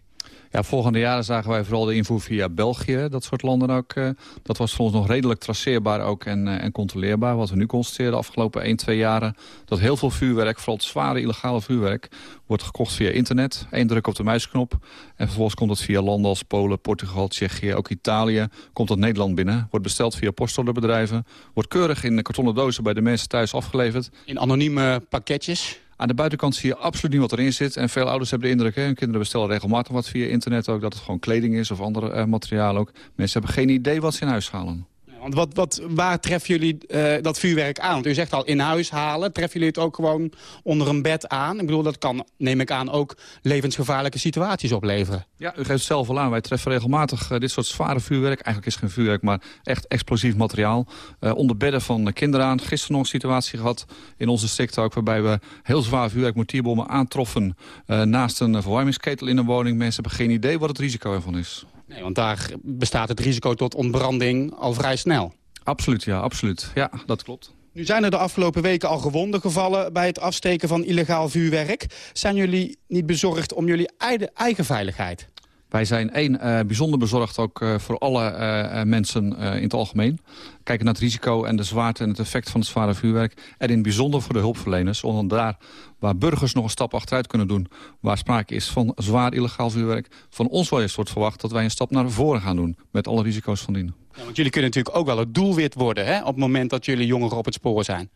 Ja, volgende jaren zagen wij vooral de invoer via België, dat soort landen ook. Uh, dat was voor ons nog redelijk traceerbaar ook en, uh, en controleerbaar. Wat we nu constateren de afgelopen 1, 2 jaren... dat heel veel vuurwerk, vooral het zware illegale vuurwerk... wordt gekocht via internet. Eén druk op de muisknop. En vervolgens komt het via landen als Polen, Portugal, Tsjechië, ook Italië. Komt dat Nederland binnen. Wordt besteld via postorderbedrijven. Wordt keurig in kartonnen dozen bij de mensen thuis afgeleverd. In anonieme pakketjes? Aan de buitenkant zie je absoluut niet wat erin zit. En veel ouders hebben de indruk, hè, hun kinderen bestellen regelmatig wat via internet ook... dat het gewoon kleding is of ander uh, materiaal ook. Mensen hebben geen idee wat ze in huis halen. Want wat, wat, waar treffen jullie uh, dat vuurwerk aan? Want u zegt al in huis halen. Treffen jullie het ook gewoon onder een bed aan? Ik bedoel, dat kan, neem ik aan, ook levensgevaarlijke situaties opleveren. Ja, u geeft zelf al aan. Wij treffen regelmatig uh, dit soort zware vuurwerk. Eigenlijk is het geen vuurwerk, maar echt explosief materiaal. Uh, onder bedden van kinderen aan. Gisteren nog een situatie gehad in onze district ook... waarbij we heel zwaar vuurwerk mortierbommen aantroffen... naast een verwarmingsketel in een woning. Mensen hebben geen idee wat het risico ervan is. Nee, want daar bestaat het risico tot ontbranding al vrij snel. Absoluut, ja, absoluut. Ja, dat klopt. Nu zijn er de afgelopen weken al gewonden gevallen bij het afsteken van illegaal vuurwerk. Zijn jullie niet bezorgd om jullie eigen veiligheid? Wij zijn één uh, bijzonder bezorgd ook uh, voor alle uh, mensen in het algemeen. Kijken naar het risico en de zwaarte en het effect van het zware vuurwerk. En in het bijzonder voor de hulpverleners. Omdat daar waar burgers nog een stap achteruit kunnen doen... waar sprake is van zwaar illegaal vuurwerk... van ons wel eens wordt verwacht dat wij een stap naar voren gaan doen... met alle risico's van dien. Ja, want jullie kunnen natuurlijk ook wel het doelwit worden... Hè, op het moment dat jullie jongeren op het spoor zijn.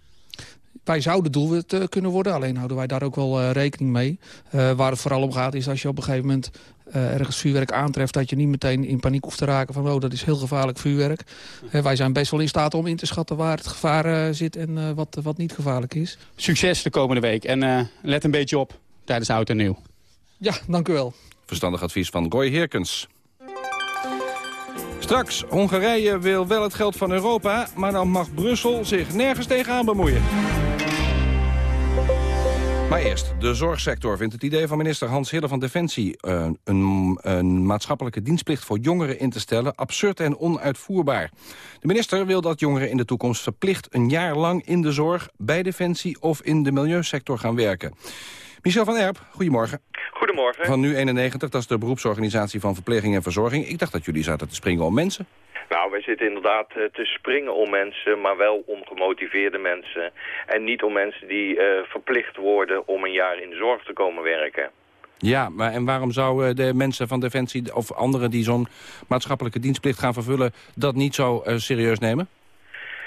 Wij zouden doelwit uh, kunnen worden, alleen houden wij daar ook wel uh, rekening mee. Uh, waar het vooral om gaat is als je op een gegeven moment ergens vuurwerk aantreft... dat je niet meteen in paniek hoeft te raken van oh, dat is heel gevaarlijk vuurwerk. wij zijn best wel in staat om in te schatten waar het gevaar zit en wat, wat niet gevaarlijk is. Succes de komende week en let een beetje op tijdens Oud en Nieuw. Ja, dank u wel. Verstandig advies van Goy Heerkens. Straks, Hongarije wil wel het geld van Europa... maar dan mag Brussel zich nergens tegenaan bemoeien. Maar eerst, de zorgsector vindt het idee van minister Hans Hille van Defensie... Uh, een, een, maatschappelijke dienstplicht voor jongeren in te stellen... absurd en onuitvoerbaar. De minister wil dat jongeren in de toekomst verplicht... een jaar lang in de zorg, bij Defensie of in de milieusector gaan werken. Michel van Erp, goedemorgen. Goedemorgen. Van Nu 91, dat is de beroepsorganisatie van verpleging en verzorging. Ik dacht dat jullie zaten te springen om mensen. Nou, wij zitten inderdaad uh, te springen om mensen, maar wel om gemotiveerde mensen. En niet om mensen die uh, verplicht worden om een jaar in de zorg te komen werken. Ja, maar en waarom zouden de mensen van Defensie of anderen die zo'n maatschappelijke dienstplicht gaan vervullen... dat niet zo uh, serieus nemen?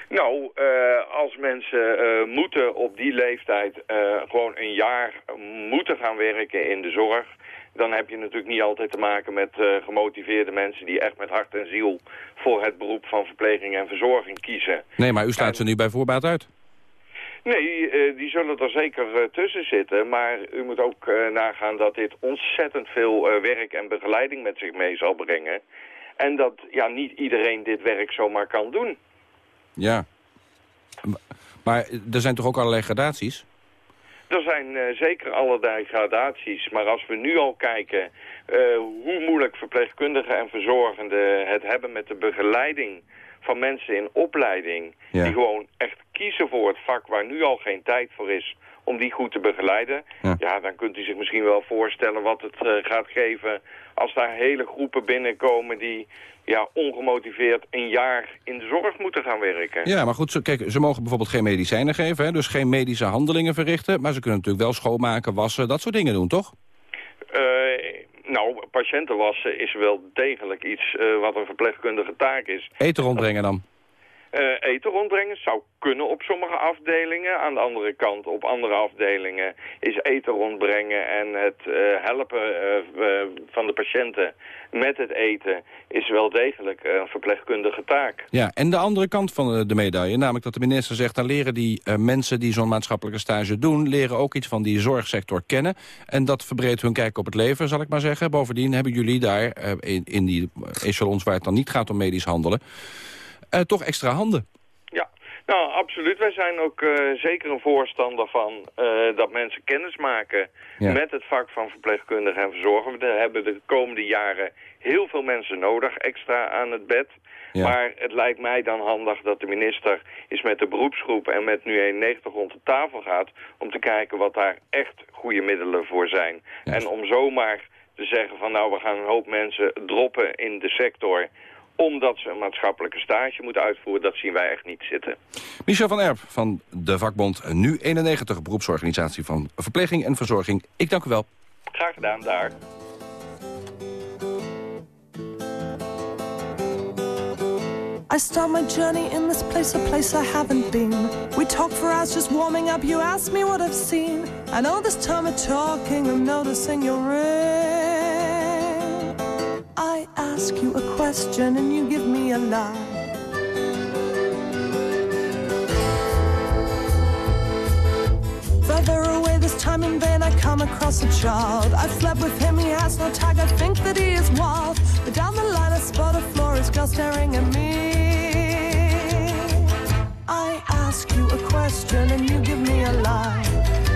Nou, uh, als mensen uh, moeten op die leeftijd gewoon een jaar moeten gaan werken in de zorg... dan heb je natuurlijk niet altijd te maken met gemotiveerde mensen... die echt met hart en ziel voor het beroep van verpleging en verzorging kiezen. Nee, maar u sluit en... ze nu bij voorbaat uit. Nee, die zullen er zeker tussen zitten. Maar u moet ook nagaan dat dit ontzettend veel werk en begeleiding met zich mee zal brengen. En dat ja, niet iedereen dit werk zomaar kan doen. Ja. Maar er zijn toch ook allerlei gradaties? Er zijn uh, zeker allerlei gradaties. Maar als we nu al kijken uh, hoe moeilijk verpleegkundigen en verzorgenden het hebben met de begeleiding van mensen in opleiding... Ja. die gewoon echt kiezen voor het vak waar nu al geen tijd voor is om die goed te begeleiden... Ja, ja dan kunt u zich misschien wel voorstellen wat het uh, gaat geven... als daar hele groepen binnenkomen die ja, ongemotiveerd een jaar in de zorg moeten gaan werken. Ja, maar goed, kijk, ze mogen bijvoorbeeld geen medicijnen geven... Hè, dus geen medische handelingen verrichten... maar ze kunnen natuurlijk wel schoonmaken, wassen, dat soort dingen doen, toch? Uh, nou, patiënten wassen is wel degelijk iets uh, wat een verpleegkundige taak is. Eten rondbrengen dan? Uh, eten rondbrengen. Zou kunnen op sommige afdelingen. Aan de andere kant, op andere afdelingen is eten rondbrengen en het uh, helpen uh, van de patiënten met het eten is wel degelijk een verpleegkundige taak. Ja, en de andere kant van de medaille, namelijk dat de minister zegt... dan leren die mensen die zo'n maatschappelijke stage doen... leren ook iets van die zorgsector kennen. En dat verbreedt hun kijk op het leven, zal ik maar zeggen. Bovendien hebben jullie daar, in, in die echelons waar het dan niet gaat om medisch handelen... toch extra handen. Nou, absoluut. Wij zijn ook uh, zeker een voorstander van uh, dat mensen kennis maken ja. met het vak van verpleegkundige en verzorger. We hebben de komende jaren heel veel mensen nodig extra aan het bed. Ja. Maar het lijkt mij dan handig dat de minister eens met de beroepsgroep en met nu 91 rond de tafel gaat... om te kijken wat daar echt goede middelen voor zijn. Ja. En om zomaar te zeggen van nou, we gaan een hoop mensen droppen in de sector omdat ze een maatschappelijke stage moeten uitvoeren. Dat zien wij echt niet zitten. Michel van Erp van de vakbond Nu 91, beroepsorganisatie van verpleging en verzorging. Ik dank u wel. Graag gedaan, daar. I start my journey in this place, a place I haven't been. We talk for hours just warming up, you ask me what I've seen. I know this time of talking, I'm noticing your ring. I ask you a question and you give me a lie. Further away this time in vain, I come across a child. I fled with him, he has no tag, I think that he is wild. But down the line, I spot a florist girl staring at me. I ask you a question and you give me a lie.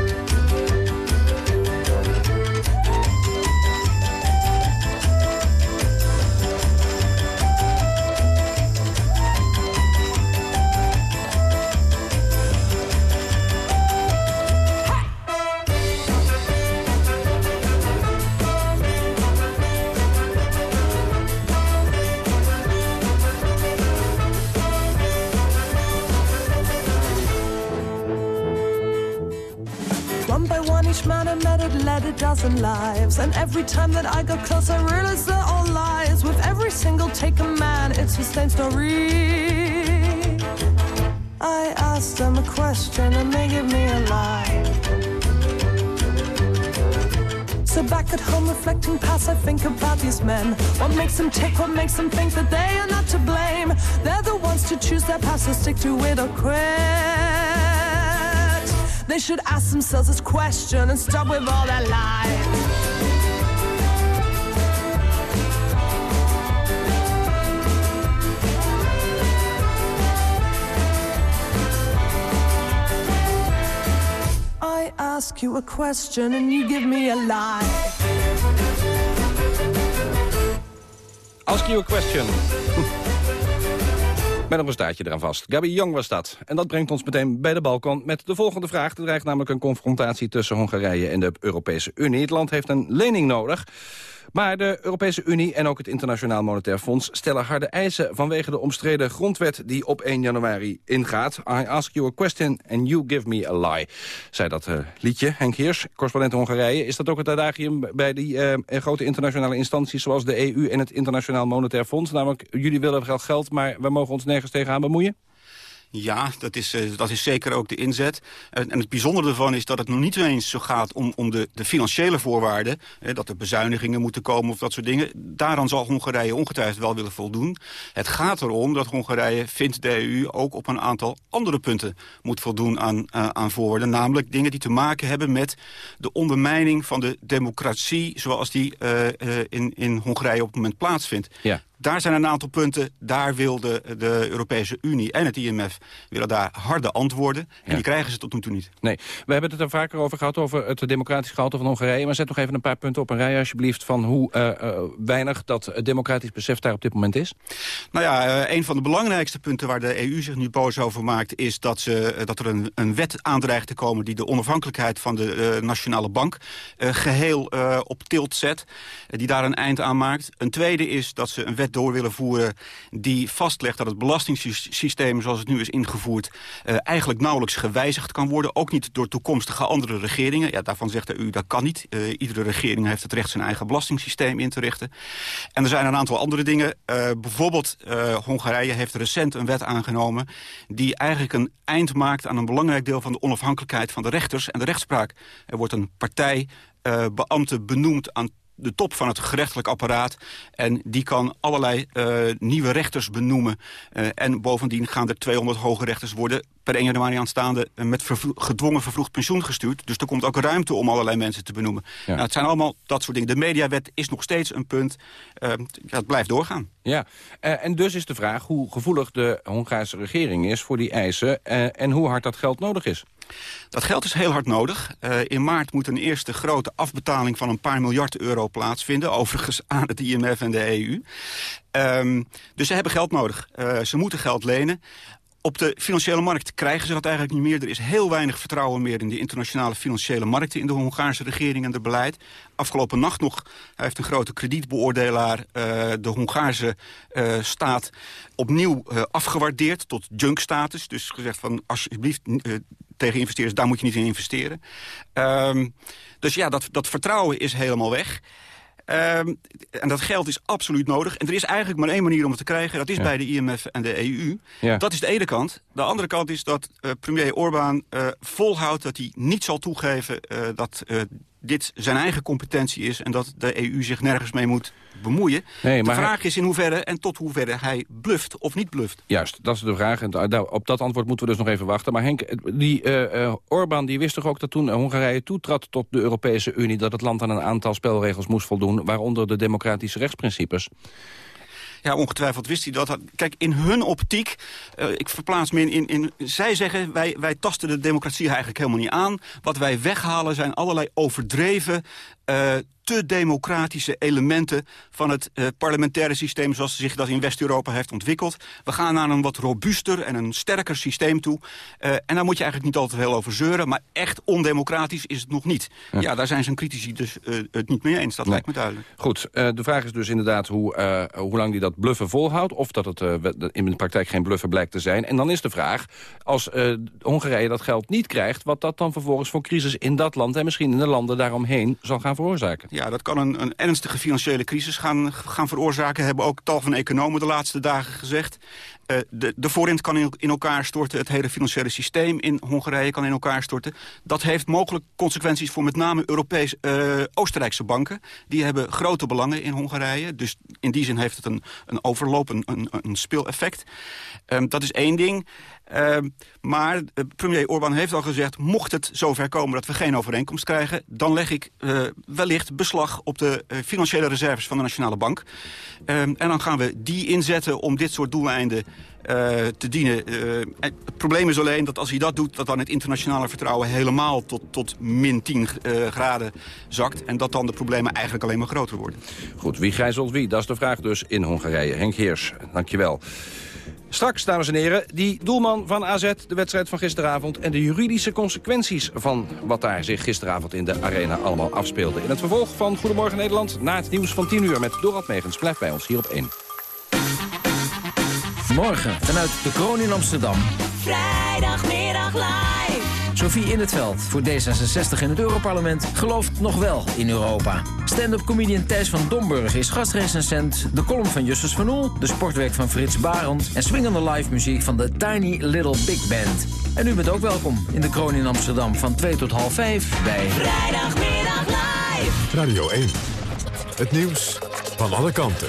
Dozen lives. And every time that I got close, I realized they're all lies. With every single take a man, it's the same story. I asked them a question and they give me a lie. So back at home reflecting past, I think about these men. What makes them tick, what makes them think that they are not to blame? They're the ones to choose their past, to stick to it or quit. They should ask themselves this question and stop with all that lies. I ask you a question and you give me a lie. Ask you a question. Met nog een staartje eraan vast. Gabi Young was dat. En dat brengt ons meteen bij de balkon met de volgende vraag. Er dreigt namelijk een confrontatie tussen Hongarije en de Europese Unie. Het land heeft een lening nodig. Maar de Europese Unie en ook het Internationaal Monetair Fonds... stellen harde eisen vanwege de omstreden grondwet die op 1 januari ingaat. I ask you a question and you give me a lie. Zei dat uh, liedje, Henk Heers, correspondent Hongarije. Is dat ook het adagium bij die uh, grote internationale instanties... zoals de EU en het Internationaal Monetair Fonds? Namelijk, jullie willen geld, maar we mogen ons nergens tegenaan bemoeien? Ja, dat is, uh, dat is zeker ook de inzet. Uh, en het bijzondere ervan is dat het nog niet eens zo gaat om, om de, de financiële voorwaarden. Uh, dat er bezuinigingen moeten komen of dat soort dingen. Daaraan zal Hongarije ongetwijfeld wel willen voldoen. Het gaat erom dat Hongarije, vindt de EU, ook op een aantal andere punten moet voldoen aan, aan voorwaarden. Namelijk dingen die te maken hebben met de ondermijning van de democratie zoals die in, in Hongarije op het moment plaatsvindt. Ja. Daar zijn een aantal punten, daar wil de, de Europese Unie en het IMF willen daar harde antwoorden. En die krijgen ze tot nu toe niet. Nee, we hebben het er vaker over gehad, over het democratisch gehalte van Hongarije. Maar zet nog even een paar punten op een rij alsjeblieft... van hoe uh, uh, weinig dat democratisch besef daar op dit moment is. Nou ja, uh, een van de belangrijkste punten waar de EU zich nu boos over maakt... is dat, ze, dat er een, een wet aandreigt te komen die de onafhankelijkheid van de Nationale Bank... geheel op tilt zet, die daar een eind aan maakt. Een tweede is dat ze een wet door willen voeren... die vastlegt dat het belastingssysteem zoals het nu is ingevoerd... Uh, eigenlijk nauwelijks gewijzigd kan worden. Ook niet door toekomstige andere regeringen. Ja, daarvan zegt de EU dat kan niet. Uh, iedere regering heeft het recht zijn eigen belastingssysteem in te richten. En er zijn een aantal andere dingen. Uh, bijvoorbeeld Hongarije heeft recent een wet aangenomen... die eigenlijk een eind maakt aan een belangrijk deel van de onafhankelijkheid van de rechters en de rechtspraak. Er wordt een partij uh, beambte benoemd aan de top van het gerechtelijk apparaat. En die kan allerlei uh, nieuwe rechters benoemen. Uh, en bovendien gaan er 200 hoge rechters worden per 1 januari aanstaande met vervro gedwongen vervroegd pensioen gestuurd. Dus er komt ook ruimte om allerlei mensen te benoemen. Ja. Nou, het zijn allemaal dat soort dingen. De mediawet is nog steeds een punt. Uh, het blijft doorgaan. Ja, en dus is de vraag hoe gevoelig de Hongaarse regering is voor die eisen... En hoe hard dat geld nodig is. Dat geld is heel hard nodig. Uh, in maart moet een eerste grote afbetaling van een paar miljard euro plaatsvinden. Overigens aan het IMF en de EU. Um, dus ze hebben geld nodig. Uh, ze moeten geld lenen. Op de financiële markt krijgen ze dat eigenlijk niet meer. Er is heel weinig vertrouwen meer in de internationale financiële markten... in de Hongaarse regering en het beleid. Afgelopen nacht nog heeft een grote kredietbeoordelaar... Uh, de Hongaarse uh, staat opnieuw uh, afgewaardeerd tot junk-status. Dus gezegd van alsjeblieft tegen investeerders, daar moet je niet in investeren. Um, dus ja, dat, dat vertrouwen is helemaal weg. Um, en dat geld is absoluut nodig. En er is eigenlijk maar één manier om het te krijgen. Dat is ja. bij de IMF en de EU. Ja. Dat is de ene kant. De andere kant is dat uh, premier Orbán uh, volhoudt dat hij niet zal toegeven... Uh, dat dit zijn eigen competentie is... en dat de EU zich nergens mee moet bemoeien. Nee, de vraag hij... is in hoeverre en tot hoeverre hij bluft of niet bluft. Juist, dat is de vraag. En op dat antwoord moeten we dus nog even wachten. Maar Henk, die uh, uh, Orbán die wist toch ook dat toen Hongarije toetrad tot de Europese Unie... dat het land aan een aantal spelregels moest voldoen... waaronder de democratische rechtsprincipes. Ja, ongetwijfeld wist hij dat. Kijk, in hun optiek, uh, ik verplaats me in, in, in... Zij zeggen, wij, wij tasten de democratie eigenlijk helemaal niet aan. Wat wij weghalen zijn allerlei overdreven... Uh, te democratische elementen van het uh, parlementaire systeem... zoals zich dat in West-Europa heeft ontwikkeld. We gaan naar een wat robuuster en een sterker systeem toe. Uh, en daar moet je eigenlijk niet altijd heel over zeuren... maar echt ondemocratisch is het nog niet. Ja, ja daar zijn zijn critici dus uh, het niet mee eens. Dat nee. lijkt me duidelijk. Goed, de vraag is dus inderdaad hoe, hoe lang die dat bluffen volhoudt... of dat het in de praktijk geen bluffen blijkt te zijn. En dan is de vraag, als Hongarije dat geld niet krijgt... wat dat dan vervolgens voor crisis in dat land... en misschien in de landen daaromheen zal gaan veroorzaken. Ja, dat kan een, een ernstige financiële crisis gaan, gaan veroorzaken... hebben ook tal van economen de laatste dagen gezegd. Uh, de, de kan in, in, elkaar storten, het hele financiële systeem in Hongarije kan in elkaar storten. Dat heeft mogelijk consequenties voor met name Europees, uh, Oostenrijkse banken. Die hebben grote belangen in Hongarije. Dus in die zin heeft het een, een overloop, een, een, een. Um, dat is één ding. Uh, maar premier Orbán heeft al gezegd... mocht het zover komen dat we geen overeenkomst krijgen... dan leg ik uh, wellicht beslag op de uh, financiële reserves van de Nationale Bank. Uh, en dan gaan we die inzetten om dit soort doeleinden te dienen. het probleem is alleen dat als hij dat doet... dat dan het internationale vertrouwen helemaal tot, tot min 10 graden zakt... en dat dan de problemen eigenlijk alleen maar groter worden. Goed, wie gijzelt wie? Dat is de vraag dus in Hongarije. Henk Heers, dankjewel. Straks, dames en heren, die doelman van AZ, de wedstrijd van gisteravond... en de juridische consequenties van wat daar zich gisteravond in de arena allemaal afspeelde. In het vervolg van Goedemorgen Nederland, na het nieuws van 10 uur met Dorald Megens. Blijf bij ons hier op 1. Morgen vanuit de Kroon in Amsterdam. Vrijdagmiddag live. Sophie in het veld voor D66 in het Europarlement gelooft nog wel in Europa. Stand-up comedian Thijs van Domburg is gastrecensent. De column van Justus van Oel, de sportwerk van Frits Barend... en swingende live muziek van de Tiny Little Big Band. En u bent ook welkom in de Kroon in Amsterdam van 2 tot half 5 bij... Vrijdagmiddag live. Radio 1. Het nieuws van alle kanten.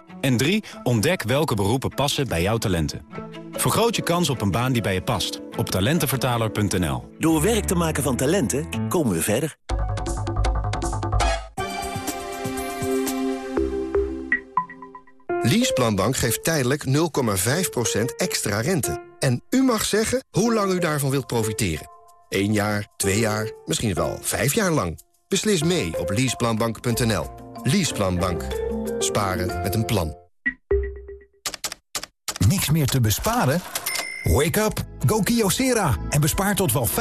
En 3. Ontdek welke beroepen passen bij jouw talenten. Vergroot je kans op een baan die bij je past op talentenvertaler.nl. Door werk te maken van talenten komen we verder. Leaseplanbank geeft tijdelijk 0,5% extra rente. En u mag zeggen hoe lang u daarvan wilt profiteren. 1 jaar, 2 jaar, misschien wel 5 jaar lang. Beslis mee op leaseplanbank.nl. Leaseplanbank. Sparen met een plan. Niks meer te besparen? Wake up! Go Kyocera en bespaar tot wel 75%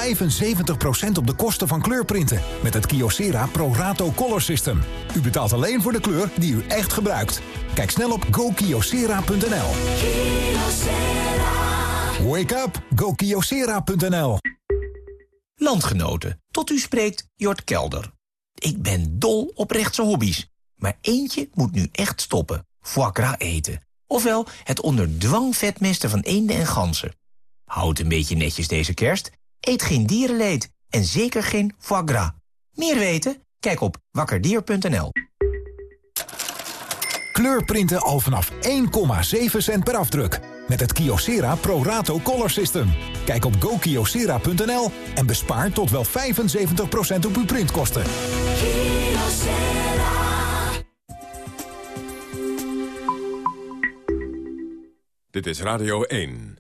op de kosten van kleurprinten. Met het Kyocera Pro Rato Color System. U betaalt alleen voor de kleur die u echt gebruikt. Kijk snel op gokyocera.nl. Wake up! GoKiosera.nl Landgenoten, tot u spreekt Jort Kelder. Ik ben dol op rechtse hobby's. Maar eentje moet nu echt stoppen. Foie gras eten. Ofwel het onder dwang vetmesten van eenden en ganzen. Houd een beetje netjes deze kerst. Eet geen dierenleed. En zeker geen foie gras. Meer weten? Kijk op wakkerdier.nl. Kleurprinten al vanaf 1,7 cent per afdruk. Met het Kyocera Pro Rato Color System. Kijk op gokyocera.nl en bespaar tot wel 75% op uw printkosten. Dit is Radio 1.